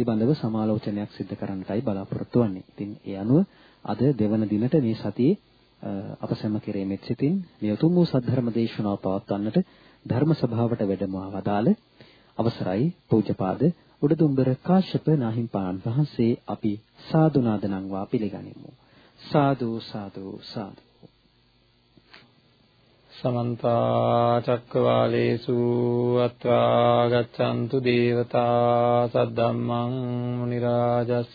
පිළිබඳව සමාලෝචනයක් සිදු කරන්නටයි බලාපොරොත්තු වෙන්නේ. ඉතින් ඒ අනුව අද දෙවන දිනට මේ සතියේ අප සැම කෙරෙමිත් සිටින් මේ උතුම් වූ සද්ධර්ම දේශනාව පවත්වන්නට ධර්ම සභාවට වැඩමවා වදාළ අවසරයි පූජ්‍යපාද උඩදුම්බර කාශ්‍යප නාහිම්පාණන් වහන්සේ අපි සාදු නාදනංවා පිළිගනිමු. සාදු සාදු සාදු සමන්ත චක්කවාලේසු අත්වා ගච්ඡන්තු දේවතා සද්දම්මං මුනි රාජස්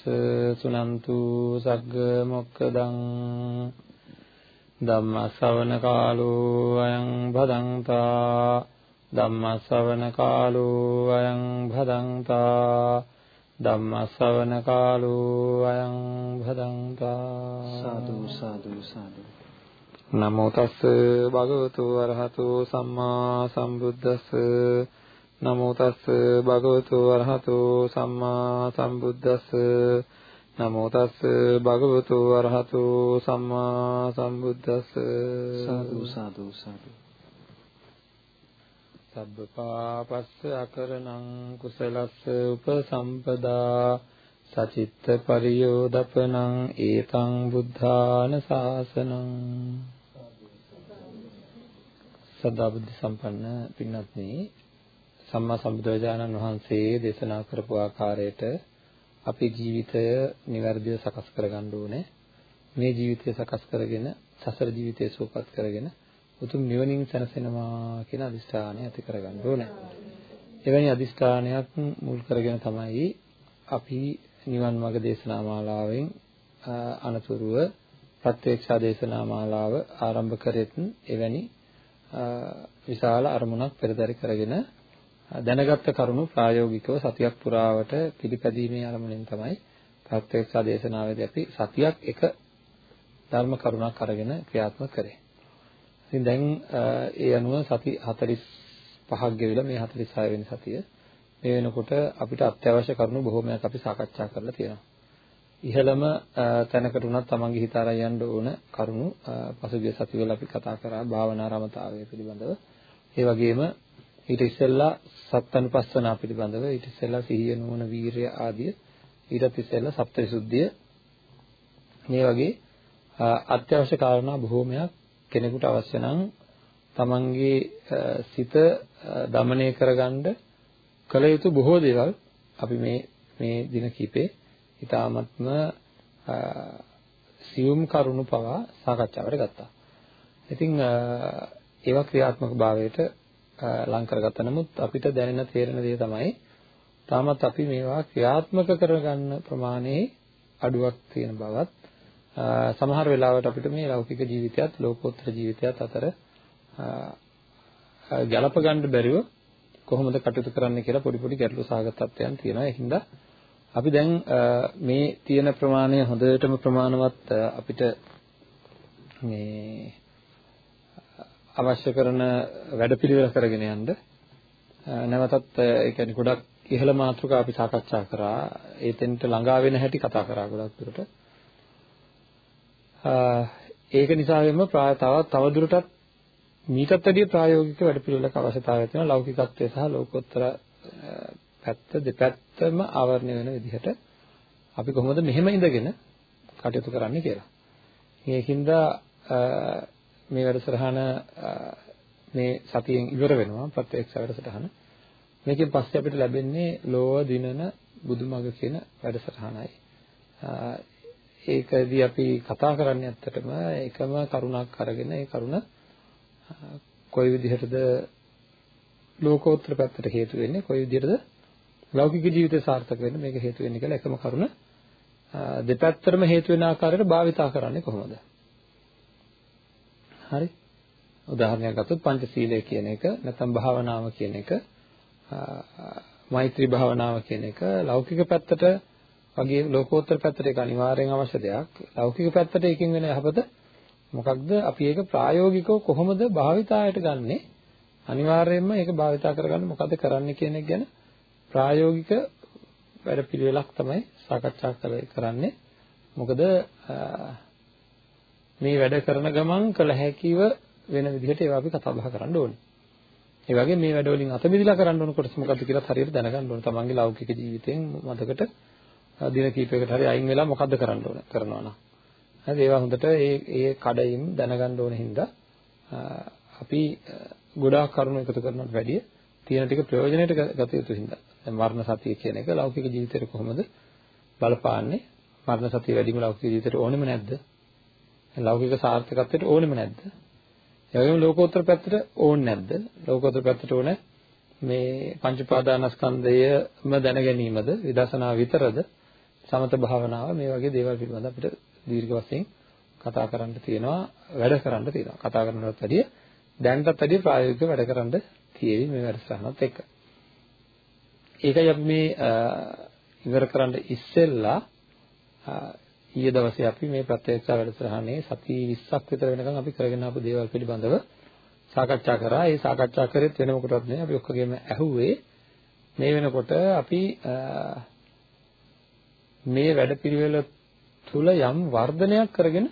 සුනන්තු සග්ග මොක්කදං ධම්ම ශ්‍රවණ කාලෝ අයං භදංතා ධම්ම ශ්‍රවණ කාලෝ අයං භදංතා ධම්ම ශ්‍රවණ කාලෝ අයං භදංතා සාදු සාදු සාදු නමෝ තස් භගවතු වරහතු සම්මා සම්බුද්දස්ස. නමෝ තස් භගවතු වරහතු සම්මා සම්බුද්දස්ස. නමෝ තස් භගවතු වරහතු සම්මා සම්බුද්දස්ස. සාදු සාදු සාදු. සබ්බ පාපස්ස අකරණං කුසලස්ස උපසම්පදා. සචිත්ත පරියෝදපනං ඒතං බුද්ධාන ශාසනං සදා බුද්ධ සම්පන්න පින්වත්නි සම්මා සම්බුදුරජාණන් වහන්සේ දේශනා කරපු ආකාරයට අපේ ජීවිතය નિවර්දිව සකස් කරගන්න ඕනේ. මේ ජීවිතය සකස් කරගෙන සසර ජීවිතය සූපත් කරගෙන උතුම් නිවනින් සැනසෙනවා කියන අදිෂ්ඨානය ඇති කරගන්න ඕනේ. එවැනි අදිෂ්ඨානයක් මුල් කරගෙන තමයි අපි නිවන් මාර්ග දේශනා මාලාවෙන් අනතුරුව ප්‍රත්‍යක්ෂා දේශනා මාලාව ආරම්භ කරෙත් එවැනි විශාල අරමුණක් පෙරදරි කරගෙන දැනගත්ත කරුණු ප්‍රායෝගිකව සතියක් පුරාවට පිළිපැදීමේ අරමුණෙන් තමයි ප්‍රත්‍යක්ෂ දේශනාවේදී අපි සතියක් එක ධර්ම කරුණක් අරගෙන ක්‍රියාත්මක කරේ. ඉතින් දැන් ඒ අනුව සති 45ක් ගෙවිලා මේ 46 වෙනි සතිය මේ වෙනකොට අපිට අත්‍යවශ්‍ය කරුණු බොහෝමයක් අපි සාකච්ඡා කරලා තියෙනවා. ඉහළම තැනකට උනත් තමන්ගේ හිත අරන් යන්න ඕන කරුණු පසුගිය සතිවල අපි කතා කරා භාවනා රමතාවය පිළිබඳව. ඒ වගේම ඊට ඉස්සෙල්ලා සත්ත්වනුපස්සනා පිළිබඳව ඊට ඉස්සෙල්ලා සිහිය නුවණ වීරිය ආදී ඊටත් ඉස්සෙල්ලා සප්තවිසුද්ධිය මේ වගේ අත්‍යවශ්‍ය කාරණා බොහෝමයක් කෙනෙකුට අවශ්‍ය නම් තමන්ගේ සිත দমনය කරගන්න කළ යුතු බොහෝ දේවල් අපි මේ මේ දින කිපේ ඊ타මත්ම සියුම් කරුණු පවා සාකච්ඡාවට ගත්තා. ඉතින් ඒවා ක්‍රියාත්මක භාවයට ලං කරගත්තා. නමුත් අපිට දැනෙන තේරෙන දේ තමයි තාමත් අපි මේවා ක්‍රියාත්මක කරගන්න ප්‍රමාණයේ අඩුවක් තියෙන බවත් සමහර වෙලාවට අපිට මේ ලෞකික ජීවිතයත් ලෝකෝත්තර ජීවිතයත් අතර ගලප ගන්න බැරිව කොහොමද කටයුතු කරන්න කියලා පොඩි පොඩි ගැටලු සහගත තත්ත්වයන් තියෙනවා. ඒකින්ද අපි දැන් මේ තියෙන ප්‍රමාණය හොඳටම ප්‍රමාණවත් අපිට මේ අවශ්‍ය කරන වැඩපිළිවෙල කරගෙන යන්න. නැවතත් ඒ කියන්නේ ගොඩක් ඉහළ මාතෘකා අපි සාකච්ඡා කරා. ඒතෙන්ට ළඟා වෙන හැටි කතා කරා ගොඩක් දුරට. ඒක නිසා වෙම තව තවදුරටත් මීටත් වැඩිය ප්‍රායෝගික වැඩපිළිවෙලක අවශ්‍යතාවය තියෙනවා. ලෞකිකත්වය සහ ලෝකෝත්තර පැත්ත දෙපැත්තම ආවරණය වෙන විදිහට අපි කොහොමද මෙහෙම ඉඳගෙන කටයුතු කරන්න කියලා. ඒකින්ද මේ වැඩසටහන මේ සතියෙන් ඉවර වෙනවා ප්‍රත්‍යක්ෂ වැඩසටහන. මේකෙන් පස්සේ අපිට ලැබෙන්නේ ලෝව දිනන බුදුමග කියන වැඩසටහනයි. ඒකදී අපි කතා කරන්නේ ඇත්තටම එකම කරුණක් අරගෙන ඒ කරුණ කොයි විදිහටද ලෝකෝත්තර පැත්තට හේතු වෙන්නේ කොයි විදිහටද ලෞකික ජීවිතය සාර්ථක වෙන්න මේක හේතු වෙන්නේ කියලා එකම කරුණ දෙපැත්තටම හේතු වෙන ආකාරයට භාවිතා කරන්නේ කොහොමද? හරි. උදාහරණයක් ගත්තොත් පංචශීලය කියන එක නැත්නම් භාවනාව කියන එක මෛත්‍රී භාවනාව කියන එක ලෞකික පැත්තට වගේ ලෝකෝත්තර පැත්තට ඒක අනිවාර්යෙන් අවශ්‍ය දෙයක්. ලෞකික පැත්තට එකකින් වෙන යහපත මොකක්ද? අපි ඒක ප්‍රායෝගිකව කොහොමද භාවිතායට ගන්නෙ? අනිවාර්යයෙන්ම ඒක භාවිතා කරගන්න මොකද කරන්න කියන එක ගැන ප්‍රායෝගික වැඩපිළිවෙලක් තමයි සාකච්ඡා කරන්නේ. මොකද මේ වැඩ කරන ගමන් කළ හැකිව වෙන විදිහට ඒවා අපි කතා බහ කරන්න ඕනේ. ඒ වගේ මේ වැඩවලින් අත මිදලා කරන්න ඕන කොටස මොකද්ද කියලා හරියට දැනගන්න ඕන. තමන්ගේ ලෞකික ජීවිතයෙන් මතකට දින කීපයකට හරි අයින් වෙලා මොකද්ද කරන්න ඕන කරනවා නම්. හරි ඒවා හොඳට ඒ ඒ කඩයින් දැනගන්න ඕන හින්දා අපි ගොඩාක් කරුණු එකතු කරනවට වැඩිය තියෙන ටික ප්‍රයෝජනෙට ගත යුතු හින්දා. දැන් මරණ සතිය කියන එක ලෞකික ජීවිතේට කොහොමද බලපාන්නේ? මරණ සතිය වැඩිම ලෞකික ජීවිතේට ඕනෙම නැද්ද? ලෞකික සාර්ථකත්වයට ඕනෙම නැද්ද? ඒ වගේම ලෝකෝත්තර පැත්තට ඕනේ නැද්ද? ලෝකෝත්තර පැත්තට ඕනේ මේ පංච පාදානස්කන්ධයම දැන ගැනීමද විදර්ශනා විතරද සමත භාවනාව මේ වගේ දේවල් පිළිබඳ අපිට දීර්ඝ වශයෙන් කතා කරන්න තියෙනවා වැඩ කරන්න තියෙනවා කතා කරනවත් වැඩිය දැනටත් වැඩිය ප්‍රායෝගිකව වැඩ කරන්න තියෙවි මේ වැඩසටහනත් එක්ක ඒකයි අපි මේ ඉවර කරන්න ඉස්සෙල්ලා ඊයේ දවසේ අපි මේ ප්‍රත්‍යක්ෂ වැඩසටහනේ සති 20ක් විතර වෙනකන් අපි කරගෙන ආපු දේවල් පිළිබඳව සාකච්ඡා කරා. ඒ සාකච්ඡා කරෙත් වෙන මොකටවත් නෙවෙයි. අපි ඔක්කොගෙම ඇහුවේ මේ වෙනකොට අපි මේ වැඩපිළිවෙල තුල යම් වර්ධනයක් කරගෙන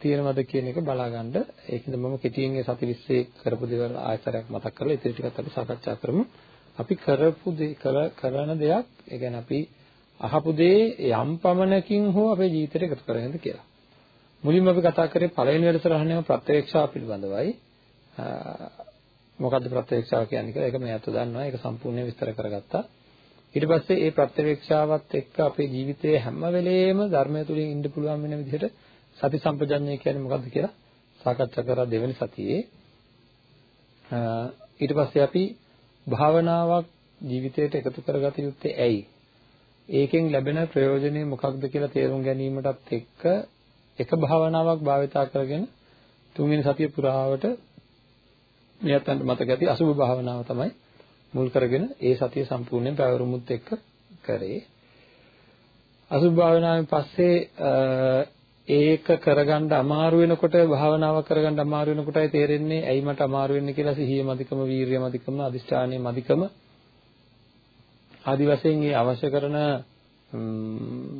තියෙනවද කියන එක බලාගන්න. ඒකෙන්ද මම කෙටියෙන් ඒ සති 20 කරපු දේවල් ආයතරයක් මතක් කරලා ඉතින් ටිකත් අපි සාකච්ඡා කරමු. අපි කරපු දේ කරන දෙයක්, ඒ කියන්නේ අපි අහපු දේ යම් පමණකින් හෝ අපේ ජීවිතයට එකතු කරගෙනද කියලා. මුලින්ම අපි කතා කරේ පළවෙනි වැඩසටහනේම ප්‍රත්‍යක්ෂාව පිළිබඳවයි. මොකද්ද ප්‍රත්‍යක්ෂාව කියන්නේ කියලා ඒක මේ අත දන්නවා. ඒක සම්පූර්ණයෙන් විස්තර කරගත්තා. ඊට පස්සේ මේ ප්‍රත්‍යක්ෂාවත් එක්ක අපේ ජීවිතයේ හැම වෙලේම ධර්මය තුලින් ඉන්න පුළුවන් වෙන විදිහට සති සම්පජඤ්ඤය කියන්නේ මොකද්ද කියලා සාකච්ඡා කරා දෙවෙනි සතියේ. ඊට පස්සේ අපි භාවනාවක් ජීවිතයට එකතු කරගත යුත්තේ ඇයි? ඒකෙන් ලැබෙන ප්‍රයෝජනේ මොකක්ද කියලා තේරුම් ගැනීමටත් එක්ක එක භාවනාවක් භාවිතා කරගෙන තුන්වෙනි සතිය පුරාවට මෙයන්ට මතක ඇති අසුභ භාවනාව තමයි මුල් කරගෙන ඒ සතිය සම්පූර්ණයෙන් පැවරුමුත් එක්ක කරේ. අසුභ භාවනාවෙන් පස්සේ ඒක කරගන්න අමාරු වෙනකොට භාවනාව කරගන්න අමාරු වෙනකොටයි තේරෙන්නේ ඇයි මට අමාරු වෙන්නේ කියලා සිහිය මදිකම වීරිය මදිකම අදිෂ්ඨානයේ මදිකම. ආදි වශයෙන් මේ අවශ්‍ය කරන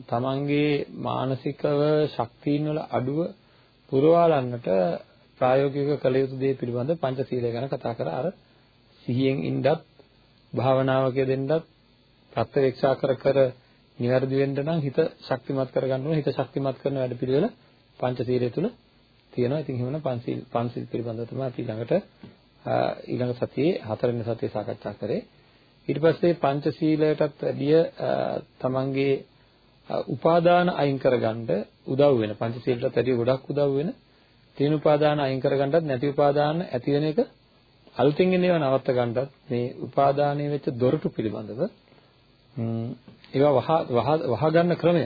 තමන්ගේ මානසිකව ශක්තියින් වල අඩුව පුරවාලන්නට ප්‍රායෝගිකව කළ යුතු දේ පිළිබඳ පංචශීලය ගැන කතා කරා. අර සිහියෙන් ඉන්නත් භාවනාවක දෙන්නත් ප්‍රත්‍යක්ෂා කර කර නිවැරදි වෙන්න නම් හිත ශක්තිමත් කරගන්න ඕනේ. හිත ශක්තිමත් කරන වැඩ පිළිවෙල පංචශීලය තුල තියෙනවා. ඉතින් එහෙමනම් පංචශීල පංචශීල පිළිබඳව තමයි අපි ඊළඟට ඊළඟ සතියේ හතරවෙනි සතියේ සාකච්ඡා කරේ. ඊට පස්සේ පංචශීලයටත් වැඩිය තමන්ගේ උපාදාන අයින් කරගන්න උදව් වෙන පංචශීලයටත් වැඩිය ගොඩක් උදව් වෙන තීන උපාදාන අයින් කරගන්නත් නැති උපාදාන ඇති වෙන එක අලුතෙන් එන ඒවා නවත්ත ගන්නත් මේ උපාදානයේ වෙච්ච දොරටු පිළිබඳව ඒවා වහ වහ ගන්න ක්‍රමය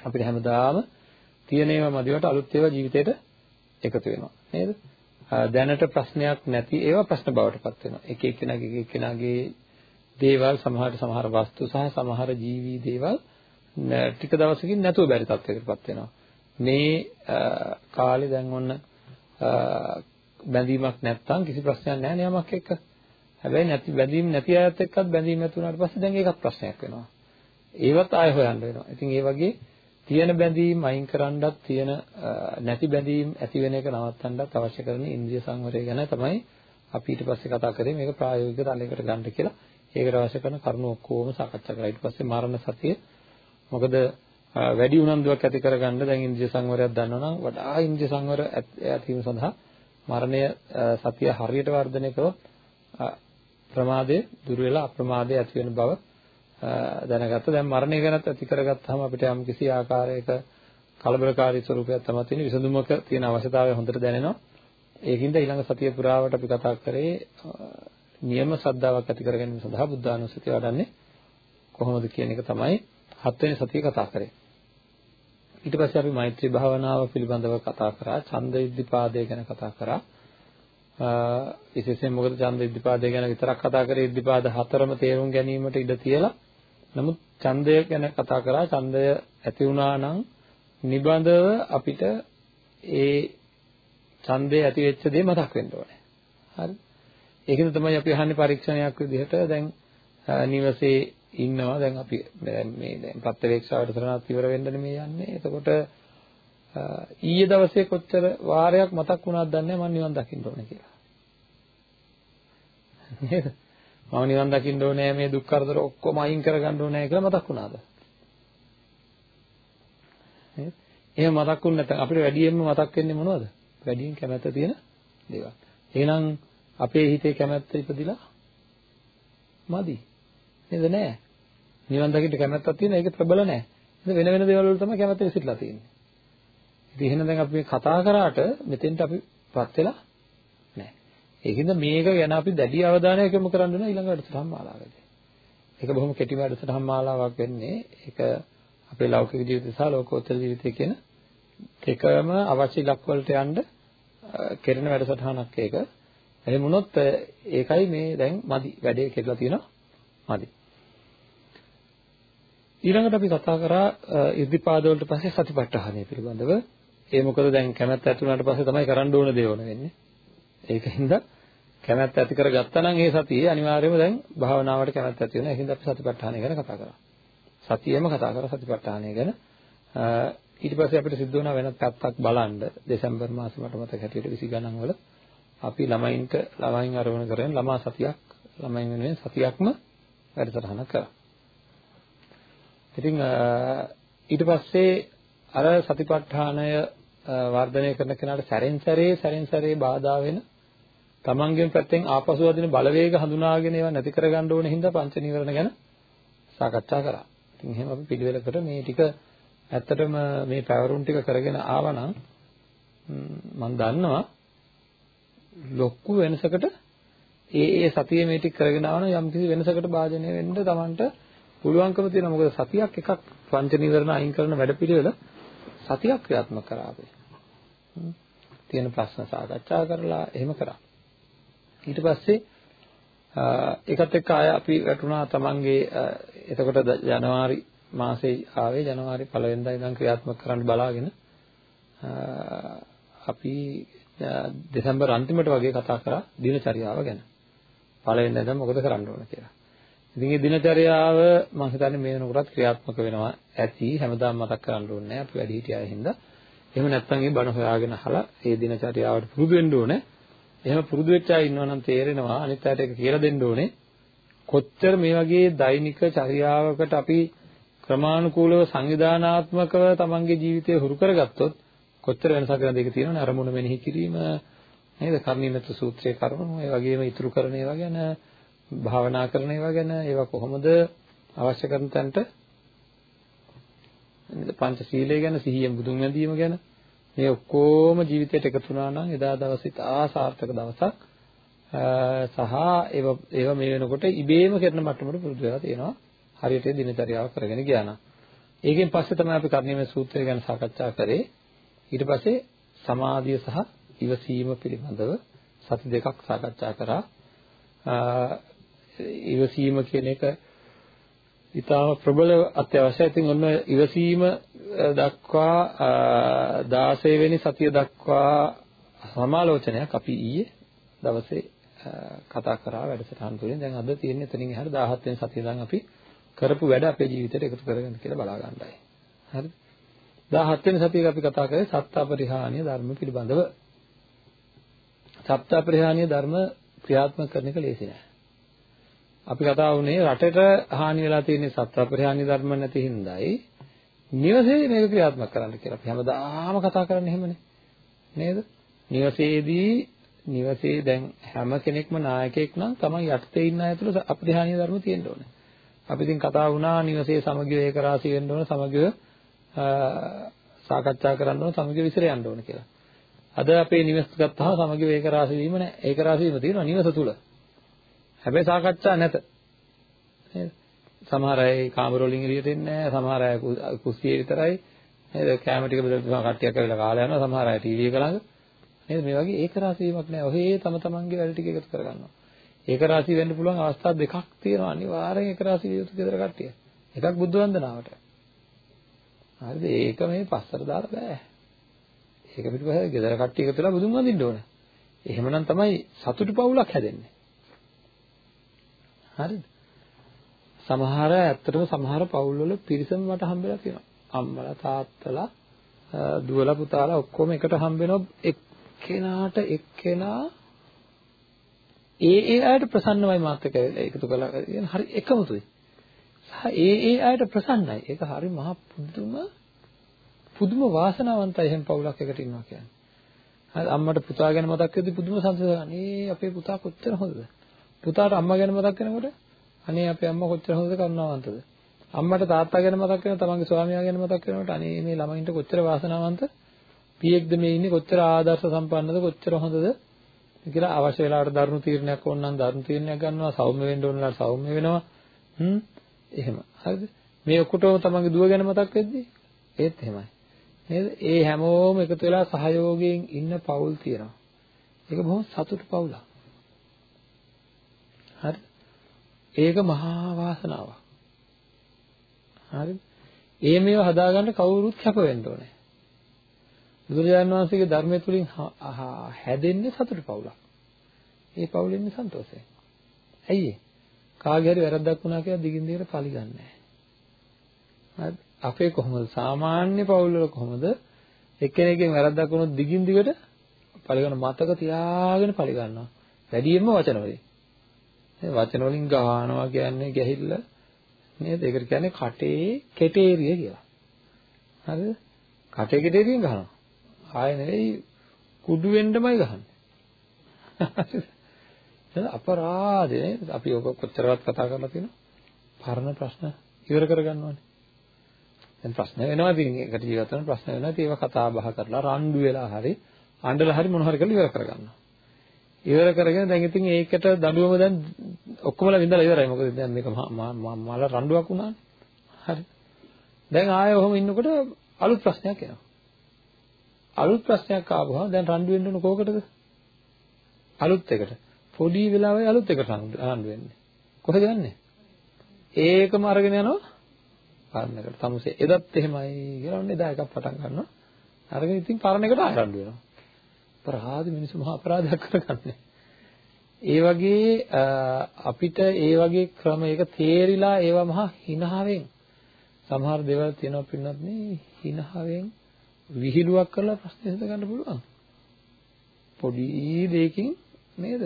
අපිට හැමදාම තියෙන ඒවා මදිවට අලුත් ඒවා ජීවිතේට එකතු වෙනවා නේද? දැනට ප්‍රශ්නයක් නැති ඒවා ප්‍රශ්න බවට පත් වෙනවා. එක එක්කෙනාගේ එක එක්කෙනාගේ දේවල් සමහරට සමහර වස්තු සහ සමහර ජීවි දේවල් ටික දවසකින් නැතුව බැරි තත්යකට පත් වෙනවා. මේ කාලේ දැන් ඔන්න බැඳීමක් නැත්තම් කිසි ප්‍රශ්නයක් නැහැ නේ යමක් එක්ක. හැබැයි නැති බැඳීම් නැති අයත් එක්කත් බැඳීම් ඇති වුණාට පස්සේ දැන් ඒකත් ප්‍රශ්නයක් වෙනවා. ඒවත් ආය හොයන්න වෙනවා. ඉතින් ඒ වගේ තියෙන බැඳීම් අයින් කරන්නත් තියෙන නැති බැඳීම් ඇති වෙන එක නවත්තන්නත් අවශ්‍ය කරන ඉන්ද්‍රිය සංවරය ගැන තමයි අපි ඊට පස්සේ කතා කරේ මේක ප්‍රායෝගික තලයකට ගන්න කියලා. ඒකට අවශ්‍ය කරන කරුණු ඔක්කොම සාකච්ඡා කරා. ඊට පස්සේ මරණ සතිය මොකද වැඩි උනන්දුවක් ඇති කරගන්න දැන් ඉන්ද්‍රිය සංවරයක් දන්නවනම් වඩා ඉන්ද්‍රිය සංවර ඇතිවීම සඳහා මරණය සතිය හරියට වර්ධනය කරොත් ප්‍රමාදය දුර වෙලා අප්‍රමාදය ඇති වෙන බව දැනගත්තා. දැන් මරණය ගැනත් ඇති කරගත්තාම අපිට යම් කිසි ආකාරයක කලබලකාරී ස්වරූපයක් තමයි තියෙන විසඳුමක තියෙන අවශ්‍යතාවය හොඳට දැනෙනවා. ඒකින්ද ඊළඟ සතිය පුරාවට අපි කතා කරේ නියම ශ්‍රද්ධාවක් ඇති කර ගැනීම සඳහා බුද්ධානුස්සතිය වඩන්නේ කොහොමද කියන එක තමයි හත්වෙනි සතිය කතා කරේ. ඊට පස්සේ අපි මෛත්‍රී භාවනාව පිළිබඳව කතා කරා, ඡන්ද ඉද්ධිපාදය ගැන කතා කරා. විශේෂයෙන් මොකද ඡන්ද ඉද්ධිපාදය ගැන විතරක් කතා කරේ ඉද්ධිපාද හතරම තේරුම් ගැනීමට ඉඩ තියලා නමුත් ඡන්දය ගැන කතා කරා ඡන්දය ඇති වුණා නම් නිබඳව අපිට ඒ ඡන්දය ඇති වෙච්ච දේ මතක් වෙන්න ඕනේ. හරි. ඒකෙන් තමයි අපි අහන්නේ පරීක්ෂණයක් විදිහට දැන් නිවසේ ඉන්නවා දැන් අපි මේ දැන් ප්‍රත්‍යවේක්ෂාවට තරණත් ඉවර වෙන්නනේ මේ යන්නේ. එතකොට ඊයේ දවසේ කොච්චර වාරයක් මතක් වුණාද දන්නේ මම නිවන් දකින්න ඕනේ කියලා. නේද? මම නිවන් දකින්න ඕනේ මේ දුක් කරදර ඔක්කොම අයින් කරගන්න ඕනේ කියලා මතක් වුණාද? නේද? එහෙම මතක් වුණ නැත්නම් අපිට වැඩියෙන්ම මතක් වෙන්නේ මොනවද? වැඩියෙන් කැමැත්ත තියෙන දේවල්. එහෙනම් අපේ හිතේ කැමැත්ත ඉපදිලා මදි. නේද නෑ? නිවන් දකින්න කැමැත්තක් තියෙන ඒක ප්‍රබල නෑ. වෙන වෙන දේවල් වල තමයි කැමැත්ත විසිරලා තියෙන්නේ. ඉතින් එහෙනම් දැන් අපි මේ කතා කරාට මෙතෙන්ට අපිපත් වෙලා නැහැ. ඒකින්ද මේක ගැන අපි දැඩි අවධානයක් යොමු කරන්න ඕන ඊළඟ වැඩසටහන් මාලාවකදී. ඒක බොහොම කෙටි වැඩසටහන් මාලාවක් වෙන්නේ. ඒක අපේ ලෞකික ජීවිතය සහ ලෝකෝත්තර ජීවිතය කියන දෙකම අවශ්‍ය ඉලක්ක වලට යන්න කෙරෙන වැඩසටහනක් ඒක. එහෙම වුණොත් ඒකයි මේ දැන් මදි වැඩේ කෙරලා තියෙනවා මදි. ඊළඟට අපි කතා කරා ඉර්ධිපාද වලට පස්සේ සතිපට්ඨානය පිළිබඳව. ඒ මොකද දැන් කැමැත්ත ඇති වුණාට පස්සේ තමයි කරන්න ඕන දේ ඕන වෙන්නේ. ඒකින්ද කැමැත්ත ඇති කරගත්තා නම් ඒ සතියේ අනිවාර්යයෙන්ම දැන් භාවනාවට කැමැත්ත ඇති වෙනවා. ඒකින්ද අපි සතිපට්ඨානය ගැන කතා කරා. සතියෙම කතා කරා සතිපට්ඨානය ගැන. ඊට පස්සේ අපිට සිද්ධ වුණා වෙනත් පැත්තක් බලන්න දෙසැම්බර් මාසෙ මට මතක හැටියට 20 ගණන් වල අපි ළමයින්ට ළමයින් අරගෙන කරගෙන ළමා සතියක් ළමයින් වෙනුවෙන් සතියක්ම වැඩසටහනක් කරා. ඉතින් ඊට පස්සේ අර සතිපට්ඨානය වර්ධනය කරන කෙනාට සැරෙන් සැරේ සැරෙන් සැරේ බාධා වෙන තමන්ගෙන් පැත්තෙන් ආපසු වදින බලවේග හඳුනාගෙන ඒවා නැති කරගන්න ඕන හින්දා පංච නීවරණ ගැන සාකච්ඡා කරා. ඉතින් එහෙම අපි පිළිවෙලකට මේ ටික ඇත්තටම මේ පැවරුම් ටික කරගෙන ආවනම් මම දන්නවා ලොකු වෙනසකට ඒ ඒ සතියේ මේ ටික කරගෙන ආවනම් යම් කිසි වෙනසකට භාජනය වෙන්න Tamanට පුළුවන්කම තියෙනවා. මොකද සතියක් එකක් පංච නීවරණ අයින් කරන වැඩපිළිවෙල සතියක් ක්‍රියාත්මක කරා අපි. තියෙන ප්‍රශ්න සාකච්ඡා කරලා එහෙම කරා. ඊට පස්සේ ඒකත් එක්ක ආය අපි වැටුණා තමන්ගේ එතකොට ජනවාරි මාසේ ආවේ ජනවාරි පළවෙනිදා ඉඳන් ක්‍රියාත්මක කරන්න බලාගෙන අපි දෙසැම්බර් අන්තිමට වගේ කතා කරා දිනචරියාව ගැන. පළවෙනිදා ඉඳන් මොකද කරන්න ඕන කියලා. ඉතින් මේ දිනචරියාව මම හිතන්නේ මේ වෙනකොටත් ක්‍රියාත්මක වෙනවා ඇති හැමදාම මතක් කරන්න ඕනේ නැහැ අපි වැඩි හිටියා හින්දා. එහෙම නැත්නම් මේ බණ හොයාගෙන අහලා ඒ දිනචරියාවට පුරුදු වෙන්න ඕනේ. එහෙම පුරුදු වෙච්ච අය ඉන්නවා නම් තේරෙනවා අනිත් අයට ඒක කියලා දෙන්න ඕනේ. කොච්චර මේ වගේ දෛනික චර්යාවකට අපි ක්‍රමානුකූලව සංවිධානාත්මකව තමන්ගේ ජීවිතය හුරු කරගත්තොත් කොච්චර වෙනසක් වෙනවද ඒක තියෙනවනේ අරමුණ මෙනෙහි කිරීම නේද කර්ණීයමෙත් සූත්‍රයේ කරුණු ඒ වගේම ඉතුරු කරන ඒවා ගැන භාවනා කරන ඒවා ගැන ඒවා කොහොමද අවශ්‍ය කරන තැනට? නේද පංච සීලය ගැන සිහියෙන් බුදුන් වැඳීම ගැන මේ ඔක්කොම ජීවිතයට එකතු වුණා නම් එදා දවසේ තා සාර්ථක දවසක්. සහ ඒව ඒව මේ වෙනකොට ඉබේම කරන මට්ටමට පුරුදු වෙලා තියෙනවා. හරියට දිනචරියාව කරගෙන ගියා නම්. ඒකෙන් පස්සේ තමයි අපි කර්ණීය සූත්‍රය ගැන සාකච්ඡා කරේ. ඊට පස්සේ සමාධිය සහ ඉවසීම පිළිබඳව සති දෙකක් සාකච්ඡා කරා. ඉවසීම කියන එක ඊටාම ප්‍රබල අත්‍යවශ්‍යයි. ඉතින් ඔන්න ඉවසීම දක්වා 16 වෙනි සතිය දක්වා සමාලෝචනයක් අපි ඊයේ දවසේ කතා කරා වැඩසටහන් තුළින්. දැන් අද තියෙන්නේ එතනින් එහාට 17 වෙනි සතිය දැන් අපි කරපු වැඩ අපේ ජීවිතයට එකතු කරගන්න කියලා බලා ගන්නයි. හරිද? 17 වෙනි සතියේ අපි කතා කරේ සත්‍තාපරිහානිය ධර්ම පිළිබඳව. සත්‍තාපරිහානිය ධර්ම ක්‍රියාත්මක කරන එක ලේසි නෑ. අපි කතා වුණේ රටට හානි වෙලා තියෙන සත්‍වපරිහානි ධර්ම නැති හින්දායි නිවසේ මේක ක්‍රියාත්මක කරන්න කියලා. අපි හැමදාම කතා කරන්නේ එහෙමනේ. නේද? නිවසේදී නිවසේ දැන් හැම කෙනෙක්ම නායකයෙක් නම් තමයි යටතේ ඉන්න අය තුළ අපරිහානීය ධර්ම තියෙන්න ඕනේ. අපි ඉතින් කතා වුණා නිවසේ සමගිය ඒක රාශී වෙන්න ඕන සමගිය සාකච්ඡා කරන්න ඕන සමගිය විසිර යන්න ඕන කියලා. අද අපේ නිවස් ගත්තාම සමගිය ඒක රාශී වීම නැහැ. ඒක රාශී වීම තියෙනවා නිවස තුල. හැබැයි සාකච්ඡා නැත. නේද? සමහර අය කාමර වලින් එළියට එන්නේ නැහැ. සමහර අය කුස්සියේ විතරයි. නේද? කැම ටික බෙදලා කට්ටියක් ඇවිල්ලා කාලා යනවා. සමහර අය ටීවී එක ළඟ. නේද? මේ වගේ ඒක රාශීවක් නැහැ. ඔහේ තම තමන්ගේ වැඩ ටික එකතු කරගන්නවා. ඒක රාශී වෙන්න පුළුවන් අවස්ථා දෙකක් තියෙනවා. අනිවාර්යෙන් ඒක රාශී විය යුතු ගෙදර කට්ටිය. එකක් බුද්ධ වන්දනාවට. හරිද? ඒක මේ පස්සට දාලා බෑ. ඒක පිටපස්සේ ගෙදර කට්ටිය එකතු වෙලා බුදුන් වඳින්න ඕන. එහෙමනම් තමයි සතුටු පවුලක් හැදෙන්නේ. හරිද? සමහර ඇත්තටම සමහර පවුල්වල පිරිසම මට හම්බෙලා තියෙනවා. අම්මලා තාත්තලා දුවලා පුතාලා ඔක්කොම එකට හම්බෙනවා එක්කෙනාට එක්කෙනා ඒ ඒ අයට ප්‍රසන්නමයි මාත් එක්ක එකතු කළා කියන හරි එකමුතුයි. සහ ඒ ඒ අයට ප්‍රසන්නයි. ඒක හරි මහා පුදුම පුදුම වාසනාවන්තයි එහෙම පවුලක් එකට ඉන්නවා කියන්නේ. හරි අම්මට පුතා ගැන මතක් වෙද්දි පුදුම සංසාරයක්. අනේ අපේ පුතා කොච්චර හොඳද? පුතාට අම්මා ගැන මතක් වෙනකොට අනේ අපේ අම්මා කොච්චර හොඳද කරුණාවන්තද? අම්මට තාත්තා ගැන මතක් වෙනවා තමන්ගේ ස්වාමියා ගැන මතක් වෙනකොට අනේ මේ ළමයින්ට කොච්චර වාසනාවන්ත? පියෙක්ද මේ ඉන්නේ කොච්චර ආදර්ශ සම්පන්නද කොච්චර හොඳද? කියලා අවශ්‍ය වෙලාවට දරුණු තීරණයක් ඕන නම් දරුණු තීරණයක් ගන්නවා සෞම්‍ය වෙන්න ඕන නම් සෞම්‍ය වෙනවා. හ්ම්? එහෙම. හරිද? මේ ඔක්කොටම තමන්ගේ දුව ගැන මතක් වෙද්දි ඒත් එහෙමයි. නේද? ඒ හැමෝම එකතු වෙලා සහයෝගයෙන් ඉන්න පවුල් තියෙනවා. ඒක බොහොම සතුටු පවුලක් හරි ඒක මහා වාසනාවක් හරි ඒ මේව හදාගන්න කවුරුත් කැප වෙන්න ඕනේ බුදුරජාණන් වහන්සේගේ ධර්මය තුලින් හැදෙන්නේ සතුට පවුලක්. ඒ පවුලෙ ඉන්නේ සන්තෝෂයෙන්. ඇයි ඒ? කාගේ හරි වැරද්දක් වුණා කියලා දිගින් දිගට පරිගන්නේ නැහැ. අපේ කොහොමද සාමාන්‍ය පවුල් වල කොහොමද එක්කෙනෙක්ගෙන් වැරද්දක් වුණොත් දිගින් දිගට පරිගන්න මතක තියාගෙන පරිගන්නවා. වැඩියෙන්ම වචන වලින්. මේ වචන වලින් ගහනවා කියන්නේ ගැහිල්ල නේද? ඒකට කියන්නේ කටේ කෙටේරිය කියලා. හරිද? කටේ කෙටේරියෙන් ගහනවා. ආය නෙවෙයි කුඩු වෙන්නමයි ගහන්නේ. හරිද? අපරාධේ අපි ඔක කොච්චරවත් කතා කරලා තියෙනවා. පරණ ප්‍රශ්න ඉවර කරගන්න ඕනේ. දැන් ප්‍රශ්න වෙනවා ඉතින් ඒකට ජීවත් වෙන ප්‍රශ්න වෙනවා. ඉතින් ඒවා කතා බහ කරලා රණ්ඩු වෙලා හරි අඬලා හරි මොන හරි කරලා ඉවර කරගන්නවා. ඉවර කරගෙන දැන් ඉතින් ඒකට දඬුවම දැන් ඔක්කොමලා විඳලා ඉවරයි. මොකද දැන් මේක මල රණ්ඩුවක් වුණානේ. හරි. දැන් ආයෙ ඔහොම ඉන්නකොට අලුත් ප්‍රශ්නයක් එනවා. අලුත් ප්‍රශ්නයක් ආවම දැන් රණ්ඩු වෙන්න ඕන කෝකටද? අලුත් එකට. පොඩි වෙලාවේ අලුත් එකට රණ්ඩු වෙන්නේ. කොහෙද යන්නේ? ඒකම අරගෙන යනවා පරණකට. තමුසේ එදත් එහෙමයි කියලා ඔන්න එදා එකක් පටන් ගන්නවා. අරගෙන ඉතින් පරණ එකට ආය රණ්ඩු වෙනවා. අපරාධ මිනිස්සු මහා අපරාධයක් කරගන්නේ. ඒ වගේ අපිට ඒ වගේ ක්‍රම එක තේරිලා ඒවා මහා හිනහවෙන් සමහර දේවල් තියෙනවා පින්නත් නේ හිනහවෙන් විහිළුවක් කරලා ප්‍රශ්නේ හිත ගන්න පුළුවන්. පොඩි දෙයකින් නේද?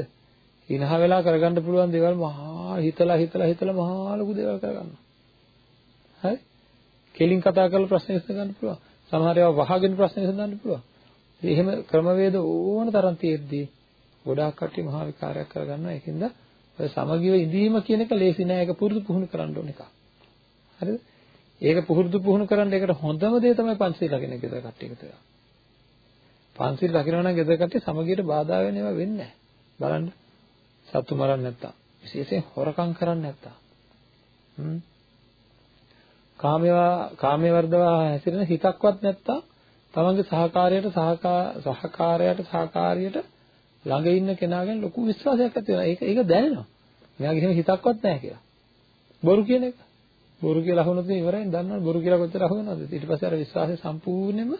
හිනහ වෙලා කරගන්න පුළුවන් දේවල් මහා හිතලා හිතලා හිතලා මහා ලොකු දේවල් කරගන්නවා. හරි? කෙලින් කතා කරලා ප්‍රශ්නේ හිත ගන්න පුළුවන්. සමහර ඒවා වහගෙන ප්‍රශ්නේ හිත ගන්න පුළුවන්. එහෙම ක්‍රමවේද ඕන තරම් තියෙද්දී ගොඩාක් කට්ටිය මහා විකාරයක් කරගන්නවා. ඒකින්ද ඔය සමගිව ඉඳීම කියන එක ලේසි නෑ. ඒක පුරුදු පුහුණු කරන්න ඕන එකක්. හරිද? ඒක පුහුරුදු පුහුණු කරන්න ඒකට හොඳම දේ තමයි පංචශීල රකින්න ගෙදර කට්ටිය එකතු වෙලා. පංචශීල රකින්නවා නම් ගෙදර කට්ටිය සමගියට බාධා වෙන ඒවා වෙන්නේ නැහැ. බලන්න. සතු මරන්න නැත්තම්. විශේෂයෙන් හොරකම් කරන්න නැත්තම්. හ්ම්. කාමේවා කාමයේ වර්ධවා හැසිරෙන හිතක්වත් නැත්තම් තමන්ගේ සහකාරයට සහකාරයට සහකාරියට ළඟ ඉන්න කෙනාගෙන් ලොකු විශ්වාසයක් ඇති වෙනවා. ඒක ඒක දැනෙනවා. මෙයාගේ එහෙම හිතක්වත් නැහැ කියලා. බොරු කියන එක. බොරු කියලා අහුනොත් ඉවරයි දන්නවනේ බොරු කියලා කොච්චර අහු වෙනවද ඊට පස්සේ අර විශ්වාසය සම්පූර්ණයෙන්ම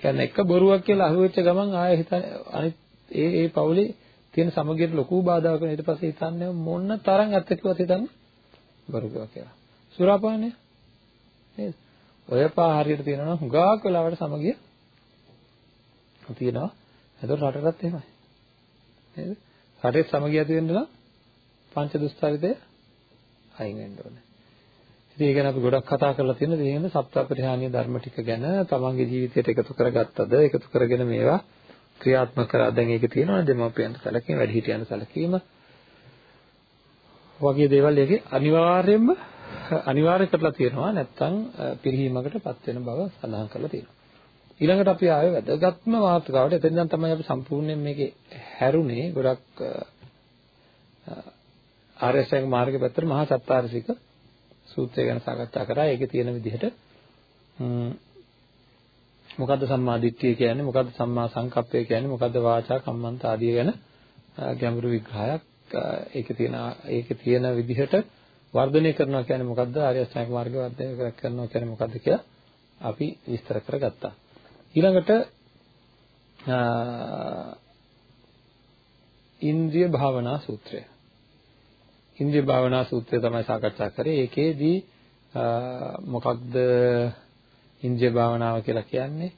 කියන්නේ එක බොරුවක් කියලා අහුවෙච්ච ගමන් ආයෙ හිතන්නේ අනිත් ඒ ඒ පවුලේ තියෙන සමගියට ලොකු බාධාවක් වෙන ඊට පස්සේ හිතන්නේ මොන තරම් ඇත්ත කිව්වත් හිතන්නේ බොරු කියලා සුරාපානය නේද ඔය පා හරියට තියෙනවා හුඟක් වෙලාවට සමගිය තියෙනවා. එතකොට රටටත් එහෙමයි. නේද? රටේ සමගිය ඇති වෙන්න නම් පංච දුස්තරිතය අයින් වෙන්න ඕනේ. ඉතින් ඒ ගැන අපි ගොඩක් කතා කරලා තියෙන දේ නේද සප්තපරිහානීය ධර්ම ටික ගැන තමන්ගේ ජීවිතයට එකතු කරගත්තද එකතු කරගෙන මේවා ක්‍රියාත්මක කරා. දැන් ඒක තියෙනවනේ දෙමාපියන්ට සැලකීම වැඩිහිටියන්ට සැලකීම. වගේ දේවල් ඒකේ අනිවාර්යයෙන්ම අනිවාර්ය කරලා තියෙනවා නැත්තම් පිරිහීමකටපත් වෙන බව සඳහන් කරලා තියෙනවා. ඊළඟට අපි ආවේ වැදගත්ම මාතෘකාවට. එතෙන් දැන් තමයි අපි සම්පූර්ණයෙන් මේකේ හැරුනේ ගොඩක් ආර්යසංග මාර්ගය පැත්තට මහා සත්‍තාරසික සූත්‍රය ගැන සාකච්ඡා කරා. ඒකේ තියෙන විදිහට මොකද්ද සම්මා දිට්ඨිය කියන්නේ? මොකද්ද සම්මා සංකප්පය කියන්නේ? මොකද්ද වාචා කම්මන්ත ආදිය ගැන ගැඹුරු විග්‍රහයක් ඒකේ තියෙන ඒකේ තියෙන විදිහට වර්ධනය කරනවා කියන්නේ මොකද්ද ආර්ය අෂ්ටාංග මාර්ගය වර්ධනය කරනවා කියන්නේ මොකද්ද කියලා අපි විස්තර කරගත්තා ඊළඟට ඉන්ද්‍රිය භාවනා සූත්‍රය ඉන්ද්‍රිය භාවනා සූත්‍රය තමයි සාකච්ඡා කරේ. ඒකේදී මොකක්ද ඉන්ද්‍රිය භාවනාව කියලා කියන්නේ?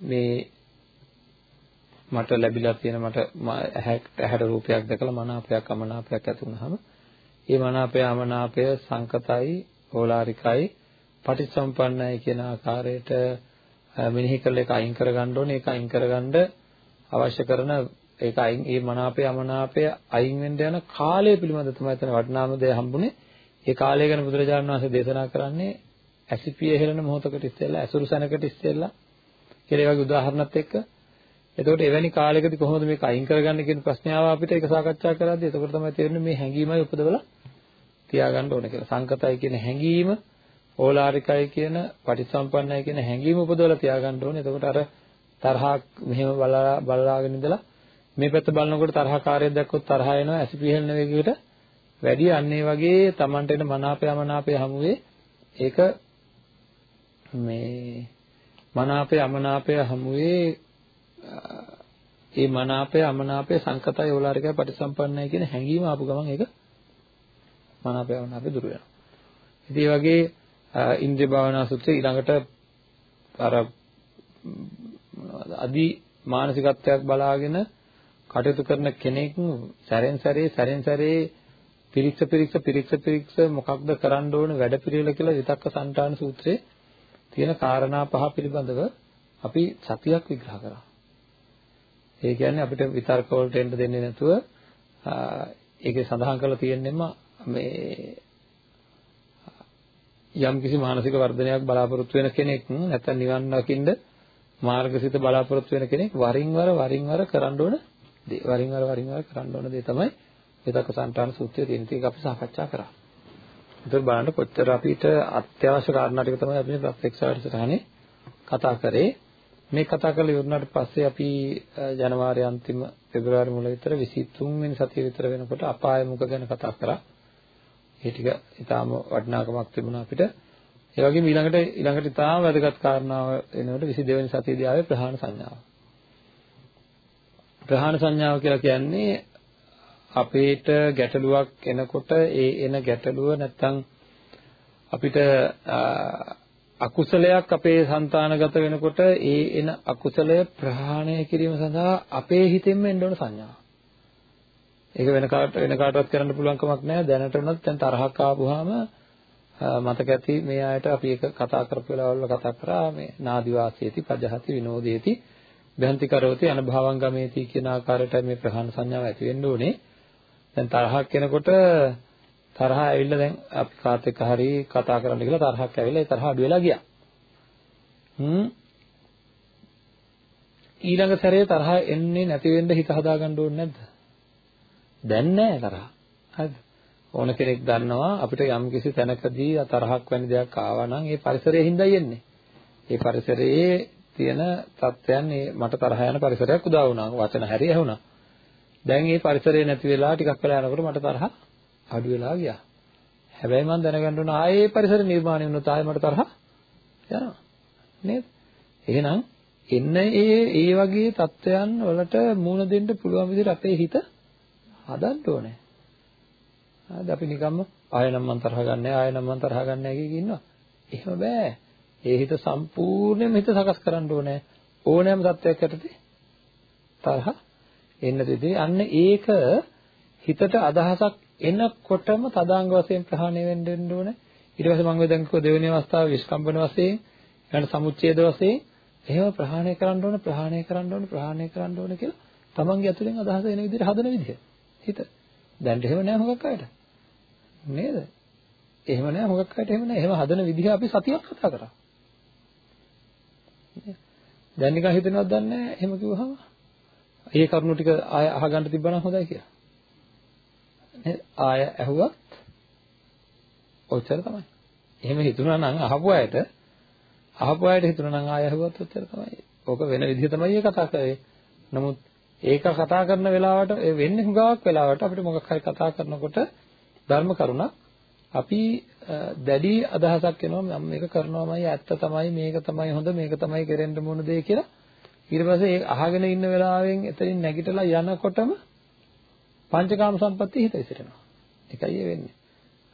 මේ මට ලැබිලා තියෙන මට ඇහැට රූපයක් දැකලා මනාපයක් අමනාපයක් ඇති වුනහම ඒ මනාපය අමනාපය සංකතයි ඕලාරිකයි පටිච්චසම්පන්නයි කියන ආකාරයට මෙනෙහි කරලා ඒක අයින් කරගන්න ඕනේ. ඒක අයින් කරගන්න අවශ්‍ය කරන ඒක අයින් ඒ මනාපය අමනාපය අයින් වෙන්න යන කාලය පිළිබඳ තමයි එතන වටිනාම දේ හම්බුනේ. ඒ කාලය ගැන බුදුරජාණන් වහන්සේ දේශනා කරන්නේ ඇසිපිය හෙළන මොහොතකට ඉස්සෙල්ලා ඇසුරු සැනකට ඉස්සෙල්ලා කියලා ඒ වගේ උදාහරණත් එක්ක. එතකොට එවැනි කාලයකදී කොහොමද මේක අයින් කරගන්නේ කියන ප්‍රශ්නය ආවා අපිට ඒක සාකච්ඡා කරද්දී එතකොට තමයි තේරෙන්නේ මේ හැඟීමයි උපදවලා තියාගන්න ඕන කියලා. සංකතයි කියන හැඟීම, ඕලාරිකයි කියන, පටිසම්පන්නයි කියන හැඟීම උපදවලා තියාගන්න ඕනේ. එතකොට අර තරහක් මෙහෙම බලලා බලලාගෙන ඉඳලා මේ පැත්ත බලනකොට තරහකාරයෙක් දැක්කොත් තරහ එනවා ඇසිපිහල් නෙවෙයිකට වැඩි අන්නේ වගේ Tamanට එන මනාපය අමනාපය හමුවේ ඒක මේ මනාපය අමනාපය හමුවේ ඒ මනාපය අමනාපය සංකතය ඕලාරිකයි පටිසම්පන්නයි කියන හැඟීම ආපු ගමන් ඒක මනාපය අමනාපය දුර වෙනවා. ඉතින් ඒ වගේ ඉන්ද්‍රිය භාවනා සූත්‍රය ඊළඟට අර අදි මානසිකත්වයක් බලාගෙන කටයුතු කරන කෙනෙක් සැරෙන් සැරේ සැරෙන් සැරේ පිරික්ස පිරික්ස පිරික්ස පිරික්ස මොකක්ද කරන්න ඕන වැඩ පිළිවෙල කියලා විතක්ක සංඨාන සූත්‍රයේ තියෙන කාරණා පහ පිළිබඳව අපි සතියක් විග්‍රහ කරා. ඒ කියන්නේ අපිට විතර්ක වලට එන්න දෙන්නේ නැතුව ඒකේ සඳහන් කරලා තියෙන්නෙම මේ යම් කිසි මානසික වර්ධනයක් බලාපොරොත්තු වෙන කෙනෙක් නැත්නම් නිවන් දකින්න මාර්ගසිත බලාපොරොත්තු වෙන කෙනෙක් වරින් වර වරින් වර කරන්න ඕන දේ වරින් වර වරින් වර කරන්න ඕන දේ තමයි විතක්ක සංඨාන සූත්‍රයේ තියෙන ටික අපි සාකච්ඡා කරා. ඒතර බලන්න කොච්චර අපිට අත්‍යවශ්‍ය කාරණා ටික තමයි අපි ප්‍රත්‍යක්ෂ වැඩසටහනේ කතා කරේ. මේ කතා කරලා ඉවරනාට පස්සේ අපි ජනවාරි අන්තිම පෙබරවාරි මුල විතර 23 වෙනි සතිය විතර වෙනකොට අපාය මුඛ ගැන කතා කරා. ඒ ටික ඊටාම වටිනාකමක් තිබුණා අපිට. ඒ වගේම ඊළඟට ඊළඟට ඊටාම වැදගත් කාරණාව එනකොට 22 වෙනි සතියේදී ආවේ ප්‍රහාණ සංඥාව. ප්‍රහාණ සංඥාව කියලා කියන්නේ අපේට ගැටලුවක් එනකොට ඒ එන ගැටලුව නැත්තම් අපිට අකුසලයක් අපේ సంతානගත වෙනකොට ඒ එන අකුසලය ප්‍රහාණය කිරීම සඳහා අපේ හිතෙන්ම එන්න ඕන සංඥා. ඒක වෙන කාට වෙන කාටවත් කරන්න පුළුවන් කමක් නැහැ. දැනට උනත් දැන් තරහක් ආපුවාම මතක ඇති මේ ආයත අපි එක කතා කරපු වෙලාවවල කතා කරා මේ නාදි වාසයේති පජහති විනෝදේති බ්‍යන්ති කරෝති අනභවංගමේති කියන ආකාරයට මේ ප්‍රහාණ සංඥාව ඇති වෙන්න ඕනේ. දැන් තරහක් එනකොට තරහ ඇවිල්ලා දැන් අපි කාත් එක්ක හරි කතා කරන්න කියලා තරහක් ඇවිල්ලා ඒ තරහ අඩු වෙලා ගියා. හ්ම් ඊළඟ සැරේ තරහ එන්නේ නැති වෙන්න හිත හදාගන්න ඕනේ නැද්ද? දැන් නෑ තරහ. හරිද? ඕන කෙනෙක් දන්නවා අපිට යම් කිසි තැනකදී තරහක් වැනි දෙයක් ආවා නම් ඒ පරිසරයේ හින්දායි එන්නේ. ඒ පරිසරයේ තියෙන තත්ත්වයන් මට තරහ යන පරිසරයක් උදා වුණා. වචන හැරි ඇහුණා. දැන් මේ පරිසරය නැති වෙලා ටිකක් වෙලා යනකොට මට තරහ අඩු වෙලා ගියා. හැබැයි මම දැනගන්න ඕන ආයේ පරිසර නිර්මාණය වුණොත් ආයේ මට තරහ යනවා. නේද? එහෙනම් එන්න ඒ ඒ වගේ தත්වයන් වලට මුහුණ දෙන්න පුළුවන් විදිහට අපේ හිත හදන්න ඕනේ. හරිද? අපි නිකම්ම ආයෙ නම් මම තරහ ගන්නෑ ආයෙ නම් මම තරහ ගන්නෑ කිය ඉන්නවා. එහෙම බෑ. ඒ හිත සම්පූර්ණයෙන්ම හිත සකස් කරන්න ඕනේ. ඕනෑම தත්වයක් යටතේ තරහ එන්න දෙදී අන්න ඒක හිතට අදහසක් එනකොටම තදාංග වශයෙන් ප්‍රහාණය වෙන්න වෙන්න ඕනේ. ඊට පස්සේ මම දැන් කිව්ව දෙවෙනි අවස්ථාව විස්කම්බන වශයෙන් ඊළඟ සමුච්ඡේද වශයෙන් එහෙම ප්‍රහාණය කරන්න ඕනේ ප්‍රහාණය කරන්න ඕනේ ප්‍රහාණය කරන්න ඕනේ කියලා තමන්ගේ ඇතුලෙන් අදහස එන විදිහට හදන විදිහ. හිත. දැන් එහෙම නෑ මොකක් අයට. නේද? එහෙම නෑ මොකක් අයට එහෙම නෑ. එහෙම හදන විදිහ අපි සතියක් කතා කරා. දැන් නිකන් හිතෙනවද දන්නේ නෑ එහෙම කිව්වහම. ඒ කරුණු ටික ආය අහගන්න තිබ්බනම් හොඳයි කියලා. නේද? ආය ඇහුවත් ඔච්චර තමයි. එහෙම හිතුණා නම් අහපු අයට අහපු අයට හිතුණා නම් ආය ඇහුවත් ඔච්චර තමයි. ඕක වෙන විදිහ තමයි ඒ කතා කරේ. නමුත් ඒක කතා කරන වෙලාවට ඒ වෙන්නේ හුඟක් වෙලාවට අපිට මොකක් හරි කතා කරනකොට ධර්ම කරුණක් අපි දැඩි අදහසක් එනවා මම මේක කරනවාමයි ඇත්ත තමයි මේක තමයි හොඳ මේක තමයි කෙරෙන්න ඕන දේ කියලා ඊට පස්සේ ඒ අහගෙන ඉන්න වෙලාවෙන් එතනින් නැගිටලා යනකොටම පංචකාම සම්පත්තිය හිත විසිරෙනවා. ඒකයි ඒ වෙන්නේ.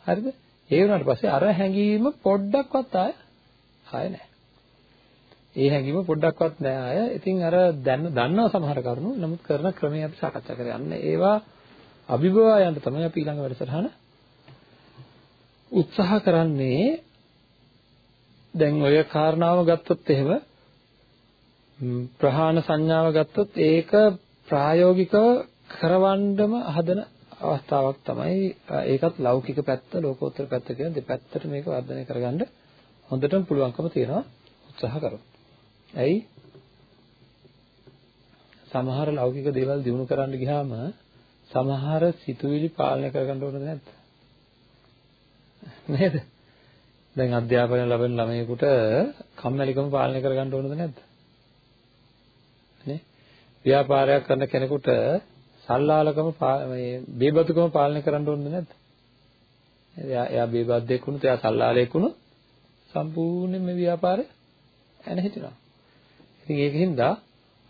හරිද? ඒ වුණාට පස්සේ අර හැඟීම පොඩ්ඩක්වත් ආය ආය නැහැ. ඒ හැඟීම පොඩ්ඩක්වත් නෑ අය. ඉතින් අර දැන් දන්නවා සමහර කරුණු. නමුත් කරන ක්‍රමය අපි සාකච්ඡා කරන්නේ. ඒවා අභිභවා යන්න තමයි අපි ඊළඟ වැඩසටහන උත්සාහ කරන්නේ. දැන් ඔය කාරණාව ගත්තොත් එහෙම ප්‍රහාණ සංඥාව ගත්තොත් ඒක ප්‍රායෝගිකව කරවන්නම හදන අවස්ථාවක් තමයි ඒකත් ලෞකික පැත්ත ලෝකෝත්තර පැත්ත කියන දෙපැත්තට මේක වර්ධනය කරගන්න හොඳටම පුළුවන්කම තියෙනවා උත්සාහ කරොත්. ඇයි? සමහර ලෞකික දේවල් දිනු කරන්න ගියාම සමහර සිතුවිලි පාලනය කරගන්න ඕනද නැද්ද? නේද? දැන් අධ්‍යාපනය ලබන ළමයෙකුට කම්මැලිකම පාලනය කරගන්න ඕනද නැද්ද? නේ? ව්‍යාපාරයක් කරන කෙනෙකුට සල්ලාලකම මේ බේබදුකම පාලනය කරන්න ඕනද නැද්ද? එයා එයා බේබද්දෙක් වුණොත් එයා සල්ලාලෙක් වුණොත් සම්පූර්ණයෙන් මේ ව්‍යාපාරය එන හිටිනවා. ඉතින් ඒකින්ද